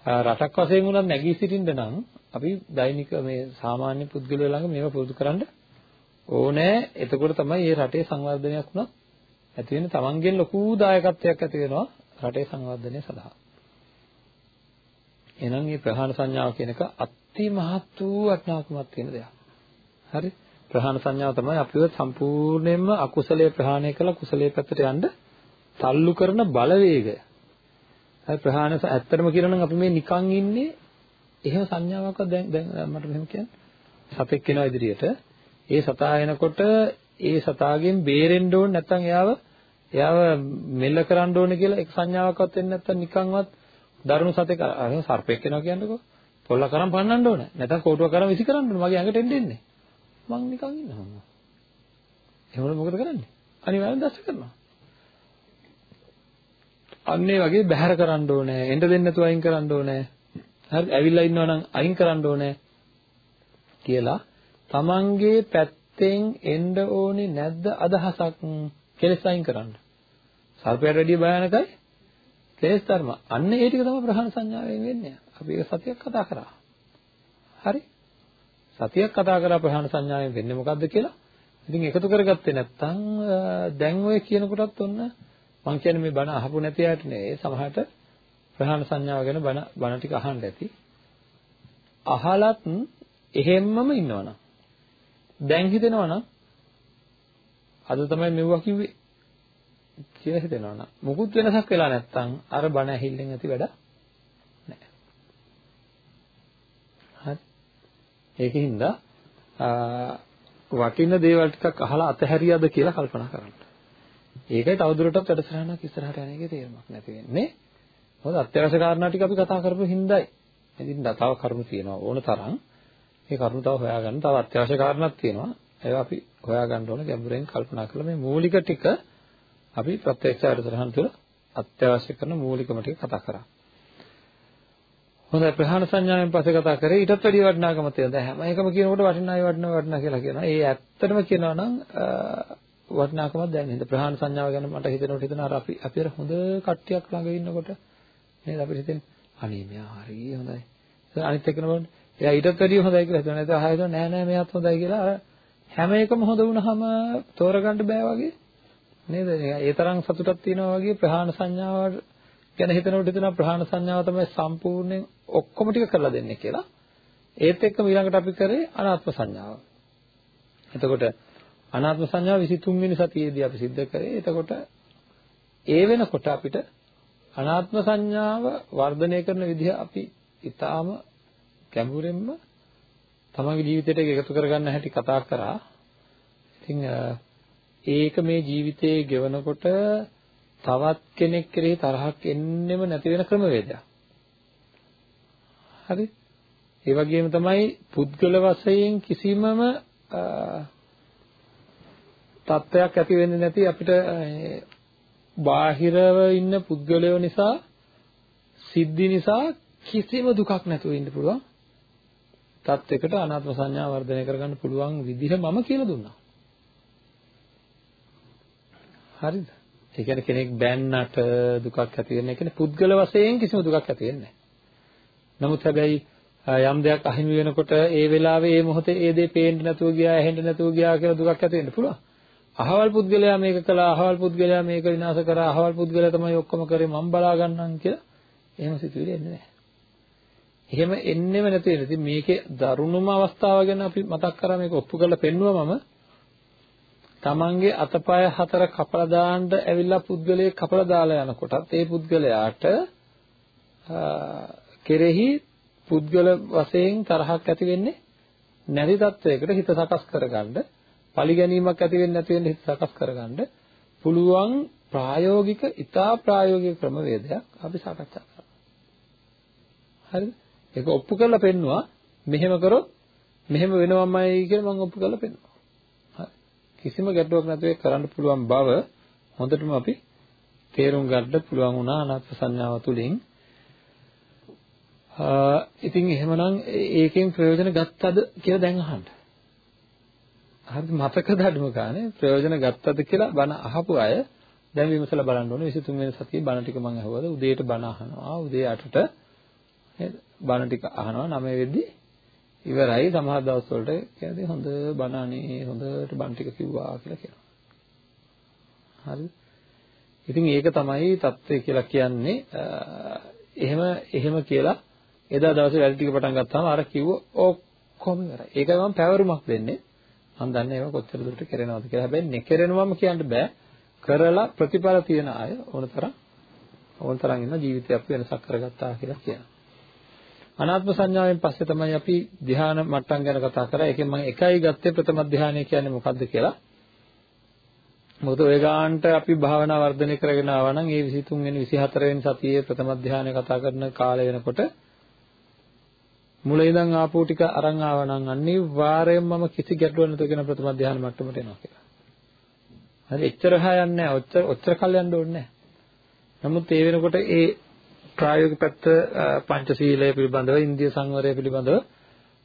රටක් වශයෙන් උනත් නැගී සිටින්න නම් අපි දෛනික මේ සාමාන්‍ය පුද්ගලයෝ ළඟ මේව පුරුදු කරන්න ඕනේ. එතකොට තමයි මේ රටේ සංවර්ධනයක් වුණත් ඇති වෙන්නේ. Tamangen ලොකු දායකත්වයක් ඇති වෙනවා රටේ සංවර්ධනය සඳහා. එහෙනම් මේ ප්‍රහාණ සංඥාව කියන එක අති මහත් වූ වටිනාකමක් තියෙන දෙයක්. හරි? ප්‍රහාණ සංඥාව තමයි අපිව සම්පූර්ණයෙන්ම අකුසලයේ ප්‍රහාණය කළා කුසලයේ පැත්තට යන්න තල්ලු කරන බලවේගය. හරි ප්‍රහාණ ඇත්තටම කියනවා නම් අපි මේ නිකන් ඉන්නේ එහෙම සංඥාවක්වත් දැන් දැන් මට මෙහෙම කියන්න. සතෙක් වෙනවා ඉදිරියට. ඒ සතා එනකොට ඒ සතාගෙන් බේරෙන්න ඕනේ නැත්නම් එයාව එයාව මෙල්ල කරන්න ඕනේ කියලා එක් සංඥාවක්වත් වෙන්නේ නැත්නම් නිකන්වත් දරුණු සතෙක් අර සර්පෙක් වෙනවා කියන්නකෝ. පොල්ල කරන් පන්නන්න ඕනේ. නැත්නම් කෝටුව කරන් විසි කරන්න ඕනේ. මගේ ඇඟට එන්න එන්නේ. මං නිකන් ඉන්නවා. එහෙනම් මොකද කරන්නේ? අනිවාර්යෙන් දැස්ස කරනවා. අන්න ඒ වගේ බැහැර කරන්න ඕනේ. එන්න දෙන්න නැතුව අයින් කරන්න ඕනේ. හරි ඇවිල්ලා ඉන්නවා නම් අයින් කරන්න ඕනේ කියලා තමන්ගේ පැත්තෙන් එන්න ඕනේ නැද්ද අදහසක් කෙලස් අයින් කරන්න. සර්පයට වැඩිය භයානකයි කෙලස් ධර්ම. අන්න ඒ ටික තමයි ප්‍රහාණ සංඥාවෙන් වෙන්නේ. අපි ඒක සතියක් කතා කරා. හරි? සතියක් කතා කරා ප්‍රහාණ සංඥාවෙන් වෙන්නේ මොකද්ද කියලා. ඉතින් එකතු කරගත්තේ නැත්නම් දැන් ඔය කියන කොටත් ඔන්න මම කියන්නේ මේ බණ අහපු නැති අයට නෙවෙයි සමහරට ප්‍රහාණ සංඥාව ගැන බණ බණ ටික අහන්න ඇති. අහලත් එහෙම්මම ඉන්නවනම් දැන් හිතෙනවනම් අද තමයි මෙව්වා කිව්වේ කියලා හිතෙනවනම් මුකුත් වෙනසක් වෙලා නැත්තම් අර බණ ඇහිල්ලෙන් ඇති වැඩ නැහැ. හරි. ඒකින්ද වටින දේවල් ටිකක් අහලා අතහැරියද කියලා කල්පනා කරන්න. ඒකයි තවදුරටත් වැඩසටහනක් ඉස්සරහට යන එකේ තේරුමක් නැති වෙන්නේ. මොකද අත්‍යවශ්‍ය කාරණා ටික අපි කතා කරපු හින්දායි. ඉතින් තව කරුණු තියෙනවා ඕන තරම්. මේ කරුණු තව හොයාගන්න තව අත්‍යවශ්‍ය කාරණාවක් තියෙනවා. ඒවා අපි හොයාගන්න ඕන ගැඹුරෙන් කල්පනා කරලා මේ මූලික ටික අපි ප්‍රත්‍යක්ෂ වැඩසටහන තුළ අත්‍යවශ්‍ය කරන මූලිකම ටික කතා කරා. හොඳයි ප්‍රහාණ සංඥාවෙන් පස්සේ කතා කරේ ඊටත් වැඩි වටිනාකම තියෙනවා. දැන් හැම එකම කියනකොට වටිනායි වටිනා වටිනා කියලා කියනවා. ඒ ඇත්තටම කියනවා නම් වටිනාකමක් දැන් නේද ප්‍රහාණ සංඥාව ගැන මට හිතෙනකොට හිතන අර අපි අපි අර හොඳ කට්ටියක් ළඟ ඉන්නකොට නේද අපිට හිතෙන්නේ අනේ මෙයා හරි හොඳයි. අනිත් එක්කන බලන්න එයා ඊටත් වැඩිය හොඳයි කියලා හිතනවා. නැත්නම් ආයෙත් නෑ නෑ මෙයාත් හොඳයි කියලා අර හැම එකම හොඳ වුණාම තෝරගන්න බෑ වගේ නේද? ඒ තරම් සතුටක් තියෙනවා වගේ ප්‍රහාණ සංඥාව ගැන හිතනකොට හිතනවා ප්‍රහාණ සංඥාව තමයි සම්පූර්ණයෙන් ඔක්කොම ටික කරලා දෙන්නේ කියලා. ඒත් එක්කම ඊළඟට අපි කරේ අනාත්ම සංඥාව. එතකොට අනාත්ම සංඥාව 23 වෙනි සතියේදී අපි सिद्ध කරේ. එතකොට ඒ වෙනකොට අපිට අනාත්ම සංඥාව වර්ධනය කරන විදිහ අපි ඊටාම ගැඹුරින්ම තමන්ගේ ජීවිතයට එකතු කරගන්න හැටි කතා කරා. ඉතින් ඒක මේ ජීවිතයේ ගෙවනකොට තවත් කෙනෙක් කෙරෙහි තරහක් එන්නෙම නැති වෙන ක්‍රමවේදයක්. හරි? ඒ වගේම තමයි පුද්ගල වශයෙන් කිසිමම තත්ත්වයක් ඇති වෙන්නේ නැති අපිට බාහිරව ඉන්න පුද්ගලයෝ නිසා සිද්ධි නිසා කිසිම දුකක් නැතුව ඉන්න පුළුවන් තත්යකට අනාත්ම සංඥා වර්ධනය කරගන්න පුළුවන් විදිහ මම කියලා දුන්නා. හරිද? ඒ කියන්නේ කෙනෙක් බැන්නට දුකක් ඇති වෙන්නේ නැහැ. කියන්නේ පුද්ගල වශයෙන් කිසිම දුකක් ඇති වෙන්නේ නැහැ. නමුත් හැබැයි යම් දෙයක් අහිමි වෙනකොට ඒ වෙලාවේ ඒ මොහොතේ ඒ දේ පේන්න නැතුව ගියා, ඇහෙන්න නැතුව ගියා කියලා දුකක් ඇති වෙන්න පුළුවන්. අහවල් පුද්ගලයා මේක කළා අහවල් පුද්ගලයා මේක විනාශ කරා අහවල් පුද්ගලයා තමයි ඔක්කොම කරේ මම බලා ගන්නම් කියලා එහෙම සිතුවිලි එන්නේ නැහැ. එහෙම එන්නෙම නැති වෙන. ඉතින් මේකේ දරුණුම අවස්ථාව ගැන අපි මතක් කරා මේක ඔප්පු කරලා පෙන්නුවා මම. තමන්ගේ අතපය හතර කපලා දාන්න ඇවිල්ලා පුද්ගලයෙක් කපලා දාලා යනකොටත් ඒ පුද්ගලයාට කෙරෙහි පුද්ගල වශයෙන් තරහක් ඇති වෙන්නේ නැති තත්වයකට හිත සකස් කරගන්න, පරිගැනීමක් ඇති වෙන්නේ නැති වෙන්න හිත සකස් කරගන්න පුළුවන් ප්‍රායෝගික, ඊටා ප්‍රායෝගික ක්‍රමවේදයක් අපි සාකච්ඡා කරා. හරිද? ඒක ඔප්පු කරලා පෙන්නවා මෙහෙම කරොත් මෙහෙම වෙනවමයි කියලා මම ඔප්පු කරලා පෙන්නවා. හරි. කිසිම ගැටලුවක් නැතුව ඒක කරන්න පුළුවන් බව හොඳටම අපි තේරුම් ගන්න පුළුවන් වුණා අනාත්ම සංඥාව තුළින්. ඉතින් එහෙමනම් ඒකෙන් ප්‍රයෝජන ගත්තද කියලා දැන් අහන්න. හරිද මතකද අඩුම ගානේ ප්‍රයෝජන ගත්තද කියලා බණ අහපු අය දැන් විමසලා බලන්න ඕනේ 23 වෙනි සතියේ බණ ටික මම අහුවද උදේට බණ අහනවා උදේ 8ට නේද බණ ටික අහනවා 9 වෙද්දි ඉවරයි සමහර දවස් වලට කියන්නේ හොඳ බණ අනේ හොඳට බණ ටික කිව්වා කියලා කියනවා හරිද ඉතින් ඒක තමයි தත්ත්වය කියලා කියන්නේ එහෙම එහෙම කියලා එදා දවසේ වැඩ ටික පටන් ගත්තාම අර කිව්ව ඔක්කොම ඉවරයි. ඒකයි මම පැවරුමක් දෙන්නේ. මම දන්නේ ඒවා කොච්චර දුරට කරනවද කියලා. හැබැයි නෙකරනවම කියන්න බෑ. කරලා ප්‍රතිඵල තියන අය ඕනතරම් ඕනතරම් ඉන්න ජීවිතය අපි වෙනසක් කරගත්තා කියලා කියනවා. අනාත්ම සංඥාවෙන් පස්සේ තමයි අපි ධ්‍යාන මට්ටම් ගැන කතා කරා. ඒකෙන් මම එකයි ගත්තේ ප්‍රථම ධ්‍යානය කියන්නේ මොකද්ද කියලා. මොකද ඔය ගානට අපි භාවනා වර්ධනය කරගෙන ආවා නම් ඒ 23 වෙනි 24 වෙනි සතියේ ප්‍රථම ධ්‍යානය කතා කරන කාලය වෙනකොට මුලින් ඉඳන් ආපු ටික අරන් ආවා නම් අනිවාර්යයෙන්ම මම කිසි ගැටලුවක් නැතුව කියන ප්‍රථම ධ්‍යාන මට්ටමට එනවා කියලා. හරි එච්චර හා යන්නේ නැහැ. ඔච්චර ඔච්චර කල් යන්න ඕනේ නැහැ. නමුත් ඒ වෙනකොට ඒ ප්‍රායෝගික පැත්ත පංචශීලය පිළිබඳව, ඉන්දිය සංවරය පිළිබඳව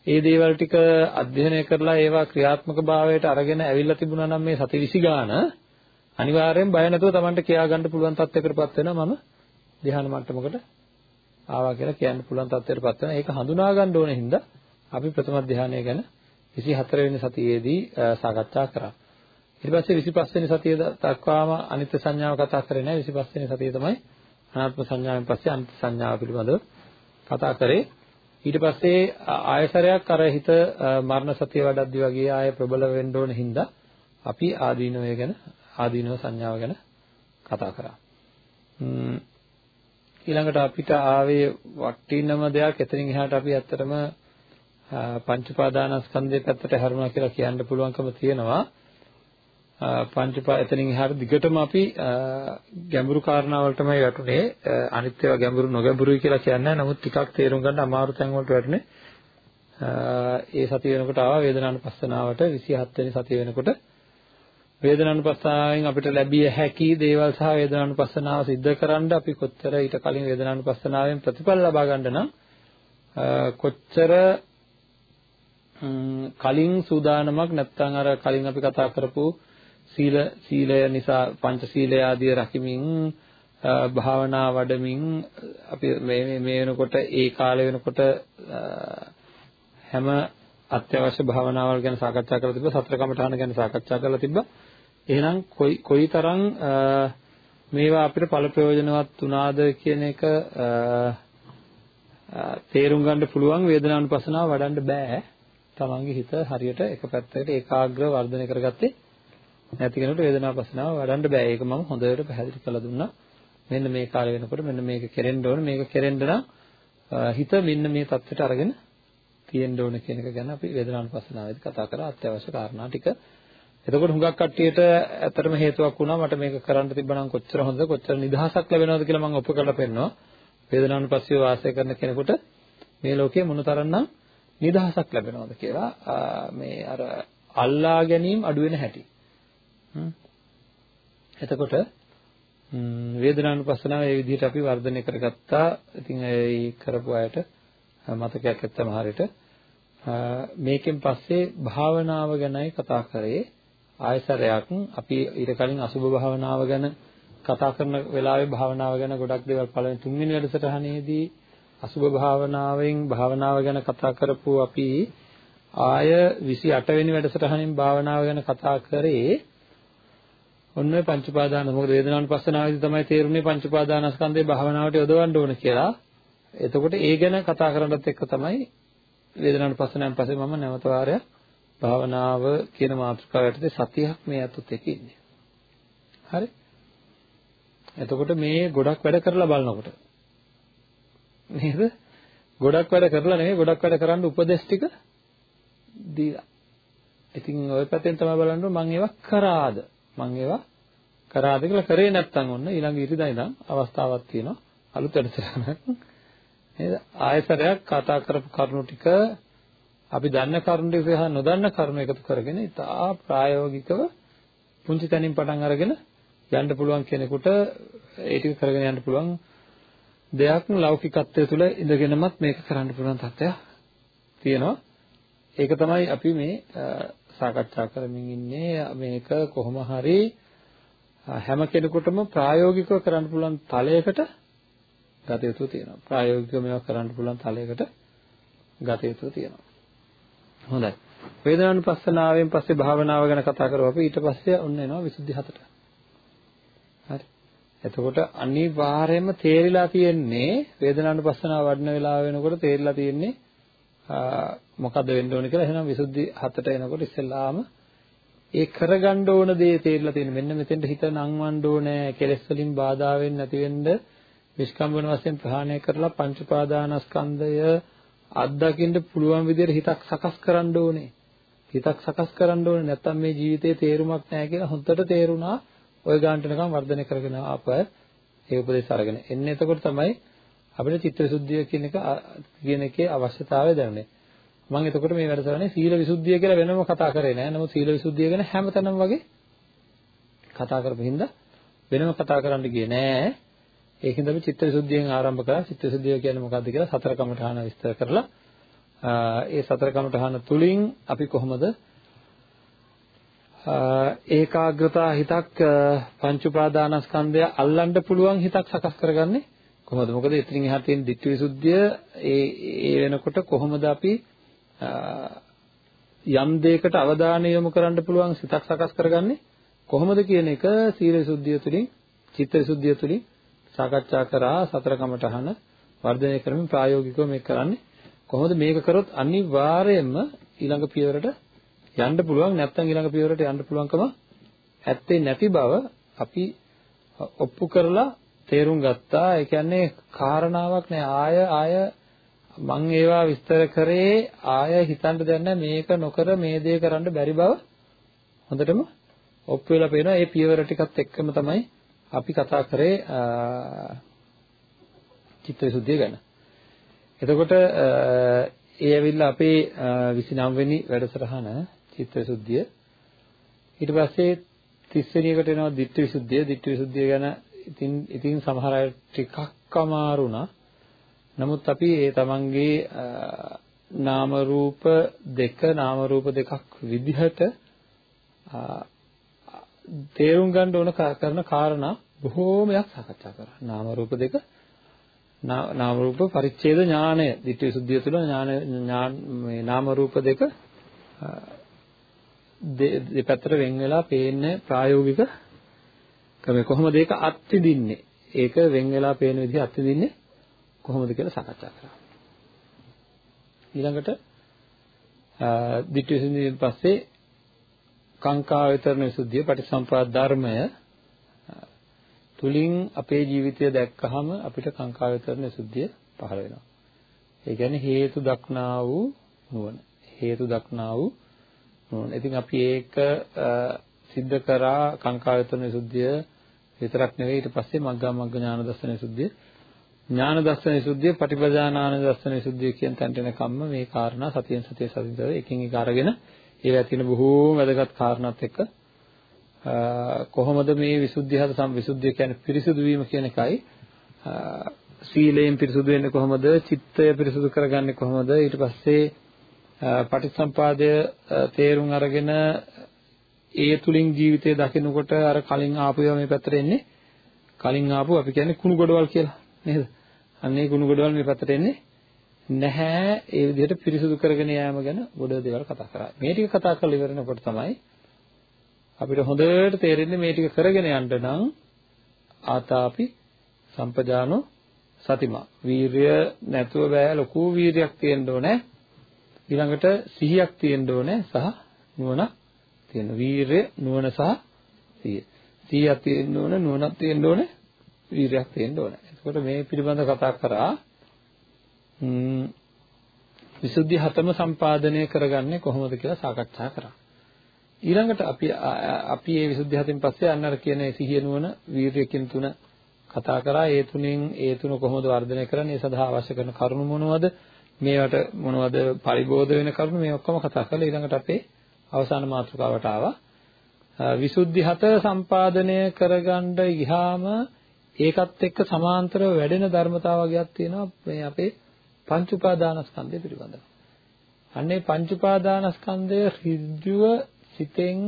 ඒ දේවල් ටික අධ්‍යයනය කරලා ඒවා ක්‍රියාත්මක භාවයට අරගෙන ඇවිල්ලා තිබුණා නම් මේ සති 20 ගාන අනිවාර්යෙන් බය නැතුව Tamanට කියා ගන්න පුළුවන් තත්යකටපත් වෙනවා මම ධ්‍යාන මට්ටමකට ආවා කියලා කියන්න පුළුවන් තත්ත්වයකටපත් වෙනවා. ඒක හඳුනා ගන්න ඕන හින්දා අපි ප්‍රථම ධානය ගැන 24 වෙනි සතියේදී සාකච්ඡා කරා. ඊට පස්සේ 25 වෙනි සතිය දක්වාම අනිත්‍ය සංඥාව කතා කරේ නැහැ. 25 වෙනි සතිය තමයි අනාත්ම සංඥාවෙන් පස්සේ අනිත්‍ය සංඥාව පිළිබඳව කතා කරේ. ඊට පස්සේ ආයසරයක් අර හිත මරණ සතිය වඩද්දි වගේ ආය ප්‍රබල වෙන්න ඕන හින්දා අපි ආදීනවය ගැන ආදීනව සංඥාව ගැන කතා කරා. ඊළඟට අපිට ආවේ වටිනම දෙයක් එතනින් එහාට අපි ඇත්තටම පංච පාදානස්කන්ධය පැත්තට හැරුණා කියලා කියන්න පුළුවන්කම තියෙනවා. පංච එතනින් එහාට දිගටම අපි ගැඹුරු කාරණාවල් තමයි වැටුනේ. අනිත් ඒවා ගැඹුරු නොගැඹුරුයි කියලා කියන්නේ නමුත් ටිකක් තේරුම් ගන්න අමාරු තැන් වලට වැටුනේ. ඒ සතිය වෙනකොට ආවා වේදනානුපස්සනාවට 27 වෙනි සතිය වෙනකොට වේදනානුපස්සනාවෙන් අපිට ලැබිය හැකි දේවල් සහ වේදනානුපස්සනාව සිද්ධ කරන්න අපි කොච්චර ඊට කලින් වේදනානුපස්සනාවෙන් ප්‍රතිඵල ලබා ගන්න නම් කොච්චර කලින් සූදානමක් නැත්නම් අර කලින් අපි කතා කරපු සීල සීලය නිසා පංච සීලය ආදී රකිමින් භාවනා වඩමින් අපි මේ මේ වෙනකොට ඒ කාලේ වෙනකොට හැම අත්‍යවශ්‍ය භාවනාවල් ගැන සාකච්ඡා කරලා තිබ්බා සතර කමඨාන ගැන සාකච්ඡා කරලා තිබ්බා එහෙනම් කොයි කොයිතරම් මේවා අපිට ඵල ප්‍රයෝජනවත් වුණාද කියන එක තේරුම් ගන්න පුළුවන් වේදනානුපස්සනාව වඩන්න බෑ. තමන්ගේ හිත හරියට එක පැත්තකට ඒකාග්‍ර වර්ධනය කරගත්තේ නැති කෙනෙකුට වේදනානුපස්සනාව වඩන්න බෑ. ඒක මම හොඳට පැහැදිලි කරලා දුන්නා. මෙන්න මේ කාලේ වෙනකොට මෙන්න මේක කෙරෙන්න ඕන මේක කෙරෙන්න නම් හිත මෙන්න මේ தත්ත්වයට අරගෙන තියෙන්න ඕන කියන එක ගැන අපි වේදනානුපස්සනාවේදී කතා කරා අත්‍යවශ්‍ය කාරණා ටික එතකොට හුඟක් කට්ටියට ඇත්තටම හේතුවක් වුණා මට මේක කරන්න තිබ්බනම් කොච්චර හොඳද කොච්චර නිදහසක් ලැබෙනවද කියලා මම ඔප්පු කරලා පෙන්නනවා වේදනානුපස්සීව වාසය කරන කෙනෙකුට මේ ලෝකයේ මොනතරම්නම් නිදහසක් ලැබෙනවද කියලා මේ අර අල්ලා ගැනීම අඩු වෙන හැටි එතකොට වේදනානුපස්සනාව ඒ විදිහට අපි වර්ධනය කරගත්තා. ඉතින් ඒ කරපු අයට මතකයක් ඇත්තම හරියට මේකෙන් පස්සේ භාවනාව ගැනයි කතා කරේ. ආයසරයක් අපි ඊට කලින් අසුභ භාවනාව ගැන කතා කරන වෙලාවේ භාවනාව ගැන ගොඩක් දේවල් පළවෙනි තුන්වෙනි වැඩසටහනේදී අසුභ භාවනාවෙන් භාවනාව ගැන කතා කරපු අපි ආය 28 වෙනි වැඩසටහනින් භාවනාව ගැන කතා කරේ. ඔන්න ඔය පංච උපාදාන මොකද වේදනානුපස්සනාවේදී තමයි තේරුනේ පංච උපාදානස්කන්ධේ භාවනාවට යොදවන්න ඕන කියලා. එතකොට ඒ ගැන කතා කරනවත් එක්ක තමයි වේදනානුපස්සනාවෙන් පස්සේ මම නැවත වාරයක් භාවනාව කියන මාතෘකාව යටතේ සතියක් මේ අතොත් එක්ක ඉන්නේ. හරි? එතකොට මේ ගොඩක් වැඩ කරලා බලනකොට නේද? ගොඩක් වැඩ කරලා නෙමෙයි ගොඩක් වැඩ කරන්න උපදෙස් ටික දීලා. ඉතින් ওই පැත්තෙන් තමයි බලන්න මම ඒවා කරාද? මම ඒවා කරාද කියලා කරේ නැත්නම් ඔන්න ඊළඟ ඉරිදා ඉඳන් අවස්ථාවක් තියෙනවා අලුත් වැඩසටහනක් නේද? ආයතරයක් කතා කරපු කරුණු ටික අපි දන්න කරුණු ටික සහ නොදන්න කරුණු එකතු කරගෙන ඉතා ප්‍රායෝගිකව පුංචි තැනින් පටන් අරගෙන යන්න පුළුවන් කෙනෙකුට ඒ ටික කරගෙන යන්න පුළුවන් දෙයක් ලෞකිකත්වයේ තුල ඉඳගෙනමත් මේක කරන්න පුළුවන් තත්ත්වයක් තියෙනවා. ඒක තමයි අපි මේ සාකච්ඡා කරමින් ඉන්නේ මේක කොහොම හරි හැම කෙනෙකුටම ප්‍රායෝගිකව කරන්න පුළුවන් තලයකට ගත යුතු තියෙනවා. ප්‍රායෝගිකව මේවා කරන්න පුළුවන් තලයකට ගත යුතු තියෙනවා. හොඳයි. වේදනානුපස්සනාවෙන් පස්සේ භාවනාව ගැන කතා කරලා අපි ඊට පස්සේ ඔන්න එනවා විසුද්ධි හතට. හරි. එතකොට අනිවාර්යයෙන්ම තේරිලා තියෙන්නේ වේදනානුපස්සනාව වඩන වෙලාව වෙනකොට තේරිලා තියෙන්නේ මොකද්ද වෙන්න ඕනේ කියලා. එහෙනම් විසුද්ධි හතට එනකොට ඉස්සෙල්ලාම ඒ කරගන්න ඕන දේ තේරිලා තියෙන. මෙන්න මෙතෙන්ට හිත නංවන්න ඕනේ. කෙලෙස් වලින් බාධා වෙන්නේ නැති වෙන්න විස්කම්බන වශයෙන් ප්‍රහාණය කරලා පංච උපාදානස්කන්ධය අත්දකින්න පුළුවන් විදිහට හිතක් සකස් කරන්න ඕනේ. හිතක් සකස් කරන්න ඕනේ නැත්නම් මේ ජීවිතේ තේරුමක් නැහැ කියලා හොඳට තේරුණා. ওই ගානට නිකන් වර්ධනය කරගෙන ආපය ඒ උපදේශ අරගෙන එන්නේ එතකොට තමයි අපිට චිත්ත විසුද්ධිය කියන එක කියන එකේ අවශ්‍යතාවය දැනෙන්නේ. මම එතකොට මේ වැඩසටහනේ සීල විසුද්ධිය කියලා වෙනම කතා කරේ නෑ. නමුත් සීල විසුද්ධිය ගැන හැමතැනම වගේ කතා කරපු හින්දා වෙනම කතා කරන්න ගියේ නෑ. ඒකෙන්ද අපි චිත්ත විසුද්ධියෙන් ආරම්භ කරා. චිත්ත විසුද්ධිය කියන්නේ මොකක්ද කියලා සතර කමඨහන විස්තර කරලා ඒ සතර කමඨහන තුලින් අපි කොහොමද ඒකාග්‍රතා හිතක් පංච උපාදානස්කන්ධය අල්ලන්න පුළුවන් හිතක් සකස් කරගන්නේ කොහොමද? මොකද එතනින් එහාට තියෙන ditthi visuddhiya ඒ ඒ වෙනකොට කොහොමද අපි යම් දෙයකට අවධානය යොමු කරන්න පුළුවන් සිතක් සකස් කරගන්නේ කොහොමද කියන එක සීල විසුද්ධිය තුළින් චිත්ත විසුද්ධිය තුළින් සාකච්ඡා කරා සතර කමඨහන වර්ධනය කරමින් ප්‍රායෝගිකව මේක කරන්නේ. කොහොමද මේක කරොත් අනිවාර්යයෙන්ම ඊළඟ පියවරට යන්න පුළුවන් නැත්නම් ඊළඟ පියවරට යන්න පුළුවන්කම ඇත්තේ නැති බව අපි ඔප්පු කරලා තේරුම් ගත්තා. ඒ කියන්නේ කාරණාවක් නෑ. ආය ආය මම ඒවා විස්තර කරේ ආය හිතන්න දෙන්න මේක නොකර මේ දේ කරන්න බැරි බව හොඳටම ඔප්පු වෙලා පේනවා ඒ පියවර ටිකත් එක්කම තමයි අපි කතා කරේ චිත්තවිසුද්ධිය ගැන. එතකොට ඒ ඇවිල්ලා අපේ 29 වෙනි වැඩසටහන චිත්තවිසුද්ධිය. ඊට පස්සේ 30 වෙනි එකට එනවා ditthිවිසුද්ධිය. ditthිවිසුද්ධිය ගැන ඉතින් ඉතින් සමහර අය ටිකක් අමාරු නා. නමුත් අපි ඒ තමන්ගේ නාම රූප දෙක නාම රූප දෙකක් විදිහට තේරුම් ගන්න ඕන කරන කාරණා බොහෝමයක් සාකච්ඡා කරා. නාම රූප දෙක නාම රූප පරිච්ඡේද ඥානය, ditthi visuddhiya තුළ ඥාන මේ නාම රූප දෙක දෙපැත්තට වෙන් වෙලා පේන්නේ ප්‍රායෝගික ක්‍රමය කොහොමද ඒක අත්විඳින්නේ? ඒක වෙන් වෙලා පේන විදිහ අත්විඳින්නේ කොහොමද කියලා සාකච්ඡා කරා. ඊළඟට ditthi visuddhiයෙන් පස්සේ කාංකා විතරණ විසුද්ධිය පටිසම්පාද ධර්මය තුලින් අපේ ජීවිතය දැක්කහම අපිට කාංකා විතරණ විසුද්ධිය පහළ වෙනවා. ඒ කියන්නේ හේතු දක්නා වූ නුවණ. හේතු දක්නා වූ නුවණ. ඉතින් අපි ඒක සිද්ධ කරා කාංකා විතරණ විසුද්ධිය විතරක් නෙවෙයි ඊට පස්සේ මග්ගා මග්ග ඥාන දර්ශන විසුද්ධිය ඥාන දර්ශන විසුද්ධිය පටිපදානාන දර්ශන විසුද්ධිය කියන තැනට එනකම්ම මේ කාරණා සතියෙන් සතිය සතිදව එකින් එක අරගෙන ඒවා තියෙන බොහෝම වැදගත් කාරණාත් එක්ක කොහොමද මේ විසුද්ධිය හද සම් විසුද්ධිය කියන්නේ පිරිසුදු වීම කියන එකයි. සීලයෙන් පිරිසුදු වෙන්නේ කොහොමද? චිත්තය පිරිසුදු කරගන්නේ කොහොමද? ඊට පස්සේ පටිච්චසම්පාදය තේරුම් අරගෙන ඒ තුලින් ජීවිතය දකිනකොට අර කලින් ආපු ඒවා මේ පැත්තට එන්නේ. කලින් ආපු අපි කියන්නේ කුණු ගොඩවල් කියලා නේද? අන්න ඒ කුණු ගොඩවල් මේ පැත්තට එන්නේ නැහැ ඒ විදිහට පිරිසුදු කරගෙන යෑම ගැන ගොඩ දේවල් කතා කරා. මේ ටික කතා කරලා ඉවරනකොට තමයි අපිට හොඳට තේරෙන්නේ මේ ටික කරගෙන යන්න නම් ආතාපි සම්පජානෝ සතිමා. වීරය නැතුව බෑ ලොකු වීරයක් තියෙන්න ඕනේ. ඊළඟට සිහියක් තියෙන්න ඕනේ සහ නුවණක් තියෙන. වීරය නුවණ සහ සිහිය. සිහියක් තියෙන්න ඕනේ නුවණක් තියෙන්න ඕනේ වීරයක් තියෙන්න ඕනේ. එතකොට මේ පිළිබඳ කතා කරා විසුද්ධි හතම සම්පාදනය කරගන්නේ කොහොමද කියලා සාකච්ඡා කරා. ඊළඟට අපි අපි මේ විසුද්ධි හතෙන් පස්සේ අන්න අර කියන සිහිය නුවණ වීරිය කියන තුන කතා කරා. ඒ තුනෙන් ඒ තුන කොහොමද වර්ධනය කරන්නේ? ඒ සඳහා අවශ්‍ය කරන කරුණු මොනවද? මේවට මොනවද පරිබෝධ වෙන කරුණු මේ ඔක්කොම කතා කරලා ඊළඟට අපේ අවසාන මාතෘකාවට ආවා. විසුද්ධි හත සම්පාදනය කරගන්න ගියාම ඒකත් එක්ක සමාන්තරව වැඩෙන ධර්මතාව වර්ගයක් තියෙනවා මේ අපේ පංච උපාදානස්කන්ධය පිළිබඳව. අන්නේ පංච උපාදානස්කන්ධය ඍජුව සිතෙන්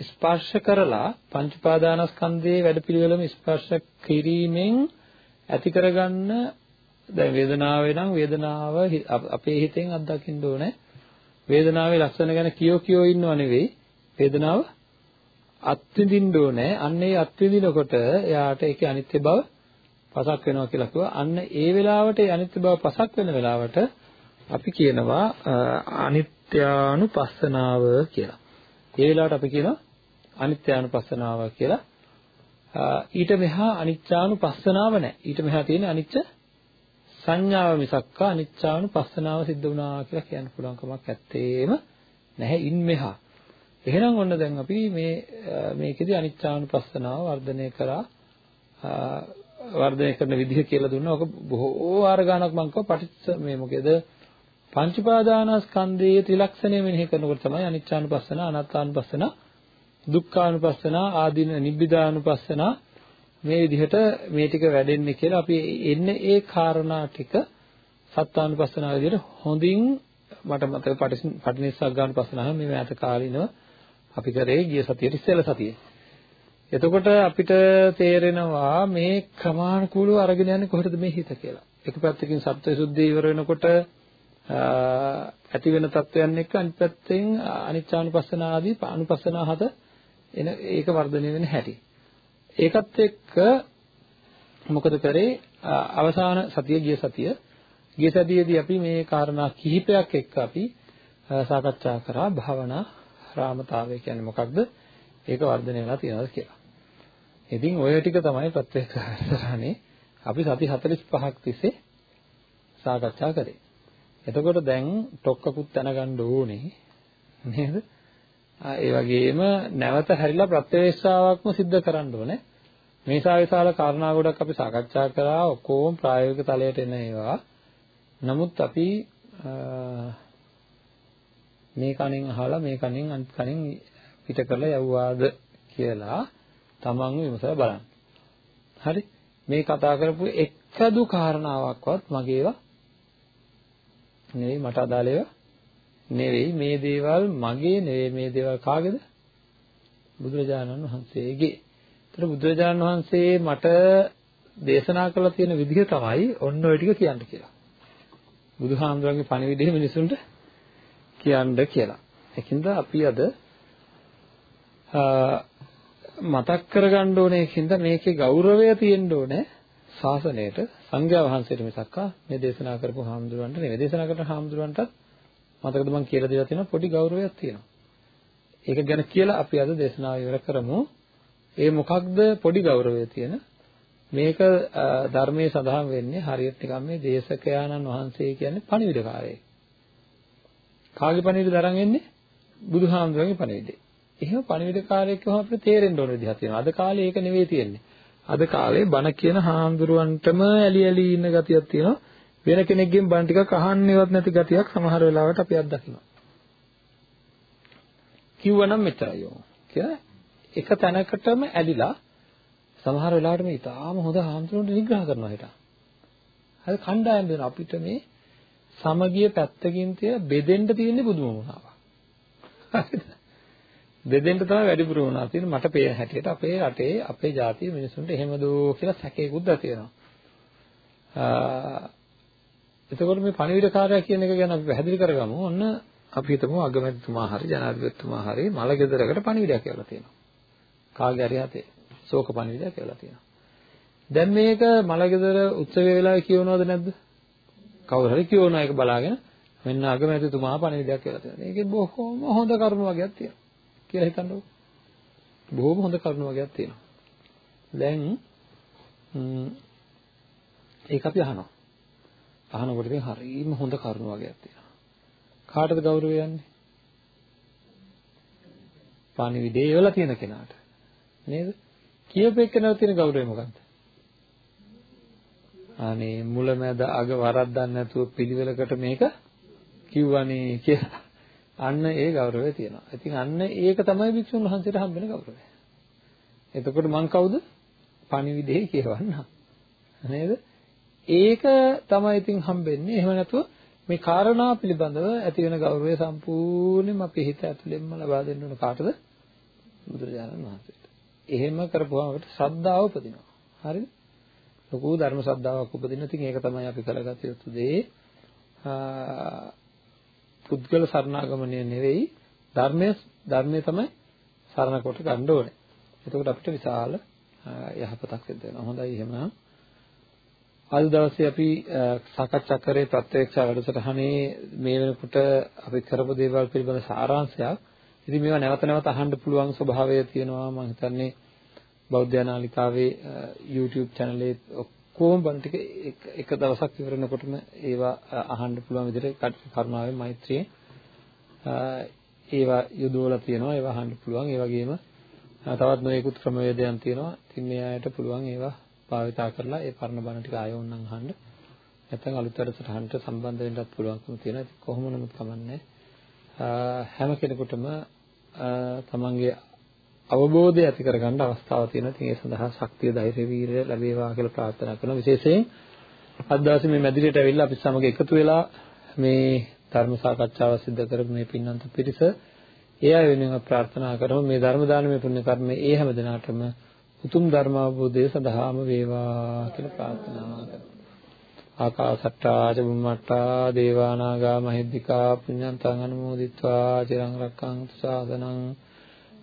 ස්පර්ශ කරලා පංච උපාදානස්කන්ධයේ වැඩපිළිවෙලම ස්පර්ශ කිරීමෙන් ඇති කරගන්න දැන් වේදනාව නම් වේදනාව අපේ හිතෙන් අත්දකින්න ඕනේ වේදනාවේ ලක්ෂණ ගැන කියෝ කියෝ ඉන්නව නෙවෙයි වේදනාව අත්විඳින්න ඕනේ අන්න ඒ අත්විඳිනකොට එයාට ඒකේ අනිත්‍ය බව පසක් වෙනවා කියලා කිව්වා. අන්න ඒ වෙලාවට ඒ අනිත්‍ය බව පසක් වෙන වෙලාවට අපි කියනවා අනිත්‍යානුපස්සනාව කියලා. ඒ වෙලාවට අපි කියනවා අනිත්‍යානුපස්සනාව කියලා. ඊට මෙහා අනිච්චානුපස්සනාව නැහැ. ඊට මෙහා තියෙන අනිච්ච සංඥාව මිසක්ක අනිච්චානුපස්සනාව සිද්ධ වුණා කියලා කියන්න පුළුවන් කමක් ඇත්තේම නැහැ ඉන් මෙහා. එහෙනම් ඔන්න දැන් අපි මේ මේකෙදි අනිච්චානුපස්සනාව වර්ධනය කරා වර්ධනය කරන විදිහ කියලා දුන්නා. ඔක බොහෝ වාර ගණක් මම කව පටිච්ච මේ මොකේද පංච පාදානස්කන්ධයේ ත්‍රිලක්ෂණය මෙනෙහි කරනකොට තමයි අනිච්චානුපස්සන, අනාත්මානුපස්සන, දුක්ඛානුපස්සන, ආදීන නිබ්බිදානුපස්සන මේ විදිහට මේ ටික වැඩෙන්නේ කියලා අපි එන්නේ ඒ කාරණා ටික සත්‍යානුපස්සනාව විදිහට හොඳින් මට මතක පටිනිස්සග්ගානුපස්සනාව මේ මෑත කාලිනව අපි කරේ ගිය සතියේ ඉස්සෙල්ලා සතියේ එතකොට අපිට තේරෙනවා මේ ක්‍රමානුකූලව අරගෙන යන්නේ කොහෙටද මේ හිත කියලා. එක පැත්තකින් සත්‍ය සුද්ධිය ඉවර වෙනකොට ඇති වෙන තත්වයන් එක්ක අනිත් පැත්තෙන් අනිච්චානුපස්සන ආදී අනුපස්සන හත එන ඒක වර්ධනය වෙන හැටි. ඒකත් එක්ක මොකද කරේ අවසාන සතිය ගිය සතිය ගිය සතියේදී අපි මේ කාරණා කිහිපයක් එක්ක අපි සාකච්ඡා කරා භාවනා රාමතාවය කියන්නේ මොකක්ද? ඒක වර්ධනය වෙලා තියෙනවද කියලා. ඉතින් ඔය ටික තමයි ප්‍රත්‍යක්ෂ කරන්නේ අපි සති 45ක් තිස්සේ සාකච්ඡා කරේ. එතකොට දැන් ටොක්කකුත් දැනගන්න ඕනේ නේද? ඒ වගේම නැවත හැරිලා ප්‍රත්‍යවේක්ෂාවක්ම සිද්ධ කරන්න ඕනේ. මේසා විශාල කාරණා ගොඩක් අපි සාකච්ඡා කරා ඔක්කොම ප්‍රායෝගික තලයට එන ඒවා. නමුත් අපි මේ කණෙන් අහලා මේ කණෙන් අනිත් කණෙන් පිට කරලා යවුවාද කියලා තමන්ව විමසලා බලන්න. හරි? මේ කතා කරපු එකදු කාරණාවක්වත් මගේවා නෙවෙයි මට අදාළ ඒවා නෙවෙයි මේ දේවල් මගේ නෙවෙයි මේ දේවල් කාගේද? බුදුරජාණන් වහන්සේගේ. ඒතර බුදුරජාණන් වහන්සේ මට දේශනා කළා තියෙන විදිහ තමයි ඔන්න ඔය ටික කියන්න කියලා. බුදුහාමුදුරන්ගේ පණිවිඩය මිනිසුන්ට කියන්න කියලා. ඒකින්ද අපි අද මතක් කරගන්න ඕනේ කින්ද මේකේ ගෞරවය තියෙන්න ඕනේ ශාසනයට සංඝයා වහන්සේට මිසක්කා මේ දේශනා කරපු හාමුදුරුවන්ට නෙවෙයි දේශනා කරන හාමුදුරුවන්ටත් මතකද මම කියලා දීලා තියෙනවා පොඩි ගෞරවයක් තියෙනවා. ඒක ගැන කියලා අපි අද දේශනාව ඉවර කරමු. ඒ මොකක්ද පොඩි ගෞරවය තියෙන මේක ධර්මයේ සඳහන් වෙන්නේ හරියට නිකන් මේ දේශකයාණන් වහන්සේ කියන්නේ පණිවිඩකාරයෙක්. කාගේ පණිවිඩ දරන් එන්නේ? බුදුහාමුදුරන්ගේ පණිවිඩේ. එහෙම පණිවිඩකාරයෙක් වහම අපිට තේරෙන්න ඕන විදිහක් තියෙනවා. අද කාලේ ඒක නෙවෙයි තියෙන්නේ. අද කාලේ බණ කියන හාමුදුරුවන්ටම ඇලි ඇලි ඉන්න ගතියක් තියෙනවා. වෙන කෙනෙක්ගෙන් බණ ටිකක් අහන්නේවත් නැති ගතියක් සමහර වෙලාවට අපි අත්දකිනවා. කිව්වනම් මෙච්චරයි යෝ. කියලා එක තැනකටම ඇලිලා සමහර වෙලාවට මේ ඊටාම හොඳ හාමුදුරුවන්ට නිග්‍රහ කරනවා හිට. හරි කණ්ඩායම් දෙන අපිට මේ සමගිය පැත්තකින් තිය බෙදෙන්න තියෙන්නේ බුදුම මොනවා. හරිද? දෙදෙන්න තමයි වැඩිපුර වුණා තියෙන මට පේන හැටියට අපේ රටේ අපේ ජාතිය මිනිසුන්ට එහෙමද කියලා සැකේකුත් ඇති වෙනවා. එතකොට මේ පණිවිඩකාරය කියන එක ගැන අපි පැහැදිලි කරගමු. ඔන්න අපි හිතමු අගමැතිතුමා හරි ජනාධිපතිතුමා හරි මල ගෙදරකට පණිවිඩයක් කියලා තියෙනවා. කාගේ හරි හතේ ශෝක පණිවිඩයක් කියලා තියෙනවා. දැන් මේක මල ගෙදර උත්සවයේ වෙලාවේ කියවනවද නැද්ද? කවුරු හරි කියවනවා ඒක බලාගෙන මෙන්න අගමැතිතුමා පණිවිඩයක් කියලා තියෙනවා. මේකේ බොහොම හොඳ කරුණු වගේක් තියෙනවා. කියලා හිතන්නකෝ. බොහොම හොඳ කරුණු වගේක් තියෙනවා. දැන් ඒක අපි අහනවා. අහනකොට ඉතින් හරිම හොඳ කරුණු වගේක් තියෙනවා. කාටද ගෞරවය යන්නේ? පණිවිඩය එවලා තියෙන කෙනාට. නේද? කියපෙන්නට තියෙන ගෞරවය මොකක්ද? අනේ මුලමැද අග වරද්දක් නැතුව පිළිවෙලකට මේක කිව්වනේ කියලා. අන්න ඒ ගෞරවය තියෙනවා. ඉතින් අන්න ඒක තමයි භික්ෂුන් වහන්සේට හම්බෙන ගෞරවය. එතකොට මං කවුද? පණිවිඩේ කියවන්න. නේද? ඒක තමයි ඉතින් හම්බෙන්නේ. එහෙම නැතුව මේ කාරණා පිළිබඳව ඇති වෙන ගෞරවය සම්පූර්ණයෙන්ම අපේ හිත ඇතුළෙන්ම ලබා දෙන්න ඕන කාටද? බුදුරජාණන් වහන්සේට. එහෙම කරපුවාම අපිට ශ්‍රද්ධාව උපදිනවා. හරිද? ලොකු ධර්ම ශ්‍රද්ධාවක් උපදින. ඉතින් ඒක තමයි අපි කරගත යුතු දේ. පුද්ගල සරණාගමනය නෙවෙයි ධර්මය ධර්මය තමයි සරණ කොට ගන්න ඕනේ. එතකොට අපිට විශාල යහපතක් සිද්ධ වෙනවා. හොඳයි එහෙනම් අද දවසේ අපි සාකච්ඡා කරේ ප්‍රත්‍යක්ෂ වැඩසටහනේ මේ වෙනකොට අපි කරපු දේවල් පිළිබඳ සාරාංශයක්. ඉතින් මේවා නැවත නැවත අහන්න පුළුවන් ස්වභාවය තියෙනවා මම හිතන්නේ බෞද්ධ නාලිකාවේ YouTube channel එකේ ඔක්කොම බණ ටික එක දවසක් ඉවරනකොටම ඒවා අහන්න පුළුවන් විදිහට කරුණාවෙන් මෛත්‍රියෙන් ඒවා යොදවලා තියෙනවා ඒවා අහන්න පුළුවන්. ඒ වගේම තවත් නොයෙකුත් ක්‍රමවේදයන් තියෙනවා. ඉතින් මේ අයට පුළුවන් ඒවා භාවිතා කරලා ඒ පරණ බණ ටික ආයෙ ඕනනම් අහන්න. නැත්නම් අලුත් වැඩසටහනට සම්බන්ධ වෙන්නත් පුළුවන්කම තියෙනවා. ඉතින් කොහොම නමුත් කමන්නේ. හැම කෙනෙකුටම තමන්ගේ අවබෝධය ඇති කරගන්න අවස්ථාවක් තියෙනවා. ඉතින් ඒ සඳහා ශක්තිය, ධෛර්ය, වීරිය ලැබේවා කියලා ප්‍රාර්ථනා කරනවා. විශේෂයෙන් අද දවසේ මේ මැදිරියට ඇවිල්ලා අපි සමග එකතු වෙලා මේ ධර්ම සාකච්ඡාව සිදු කරපු මේ පින්නන්ත පිරිස ඒ අය වෙනුවෙන් ප්‍රාර්ථනා කරමු මේ ධර්ම දානමය පුණ්‍ය කර්මය ඒ හැම දිනාටම උතුම් ධර්ම අවබෝධය සඳහාම වේවා කියලා ප්‍රාර්ථනා කරමු. ආකාසට්ටා චුම්මට්ටා දේවානාගා මහිද්దికා පුඤ්ඤන්තං අනුමෝදිත්වා චිරං රක්ඛන්තු සාදනං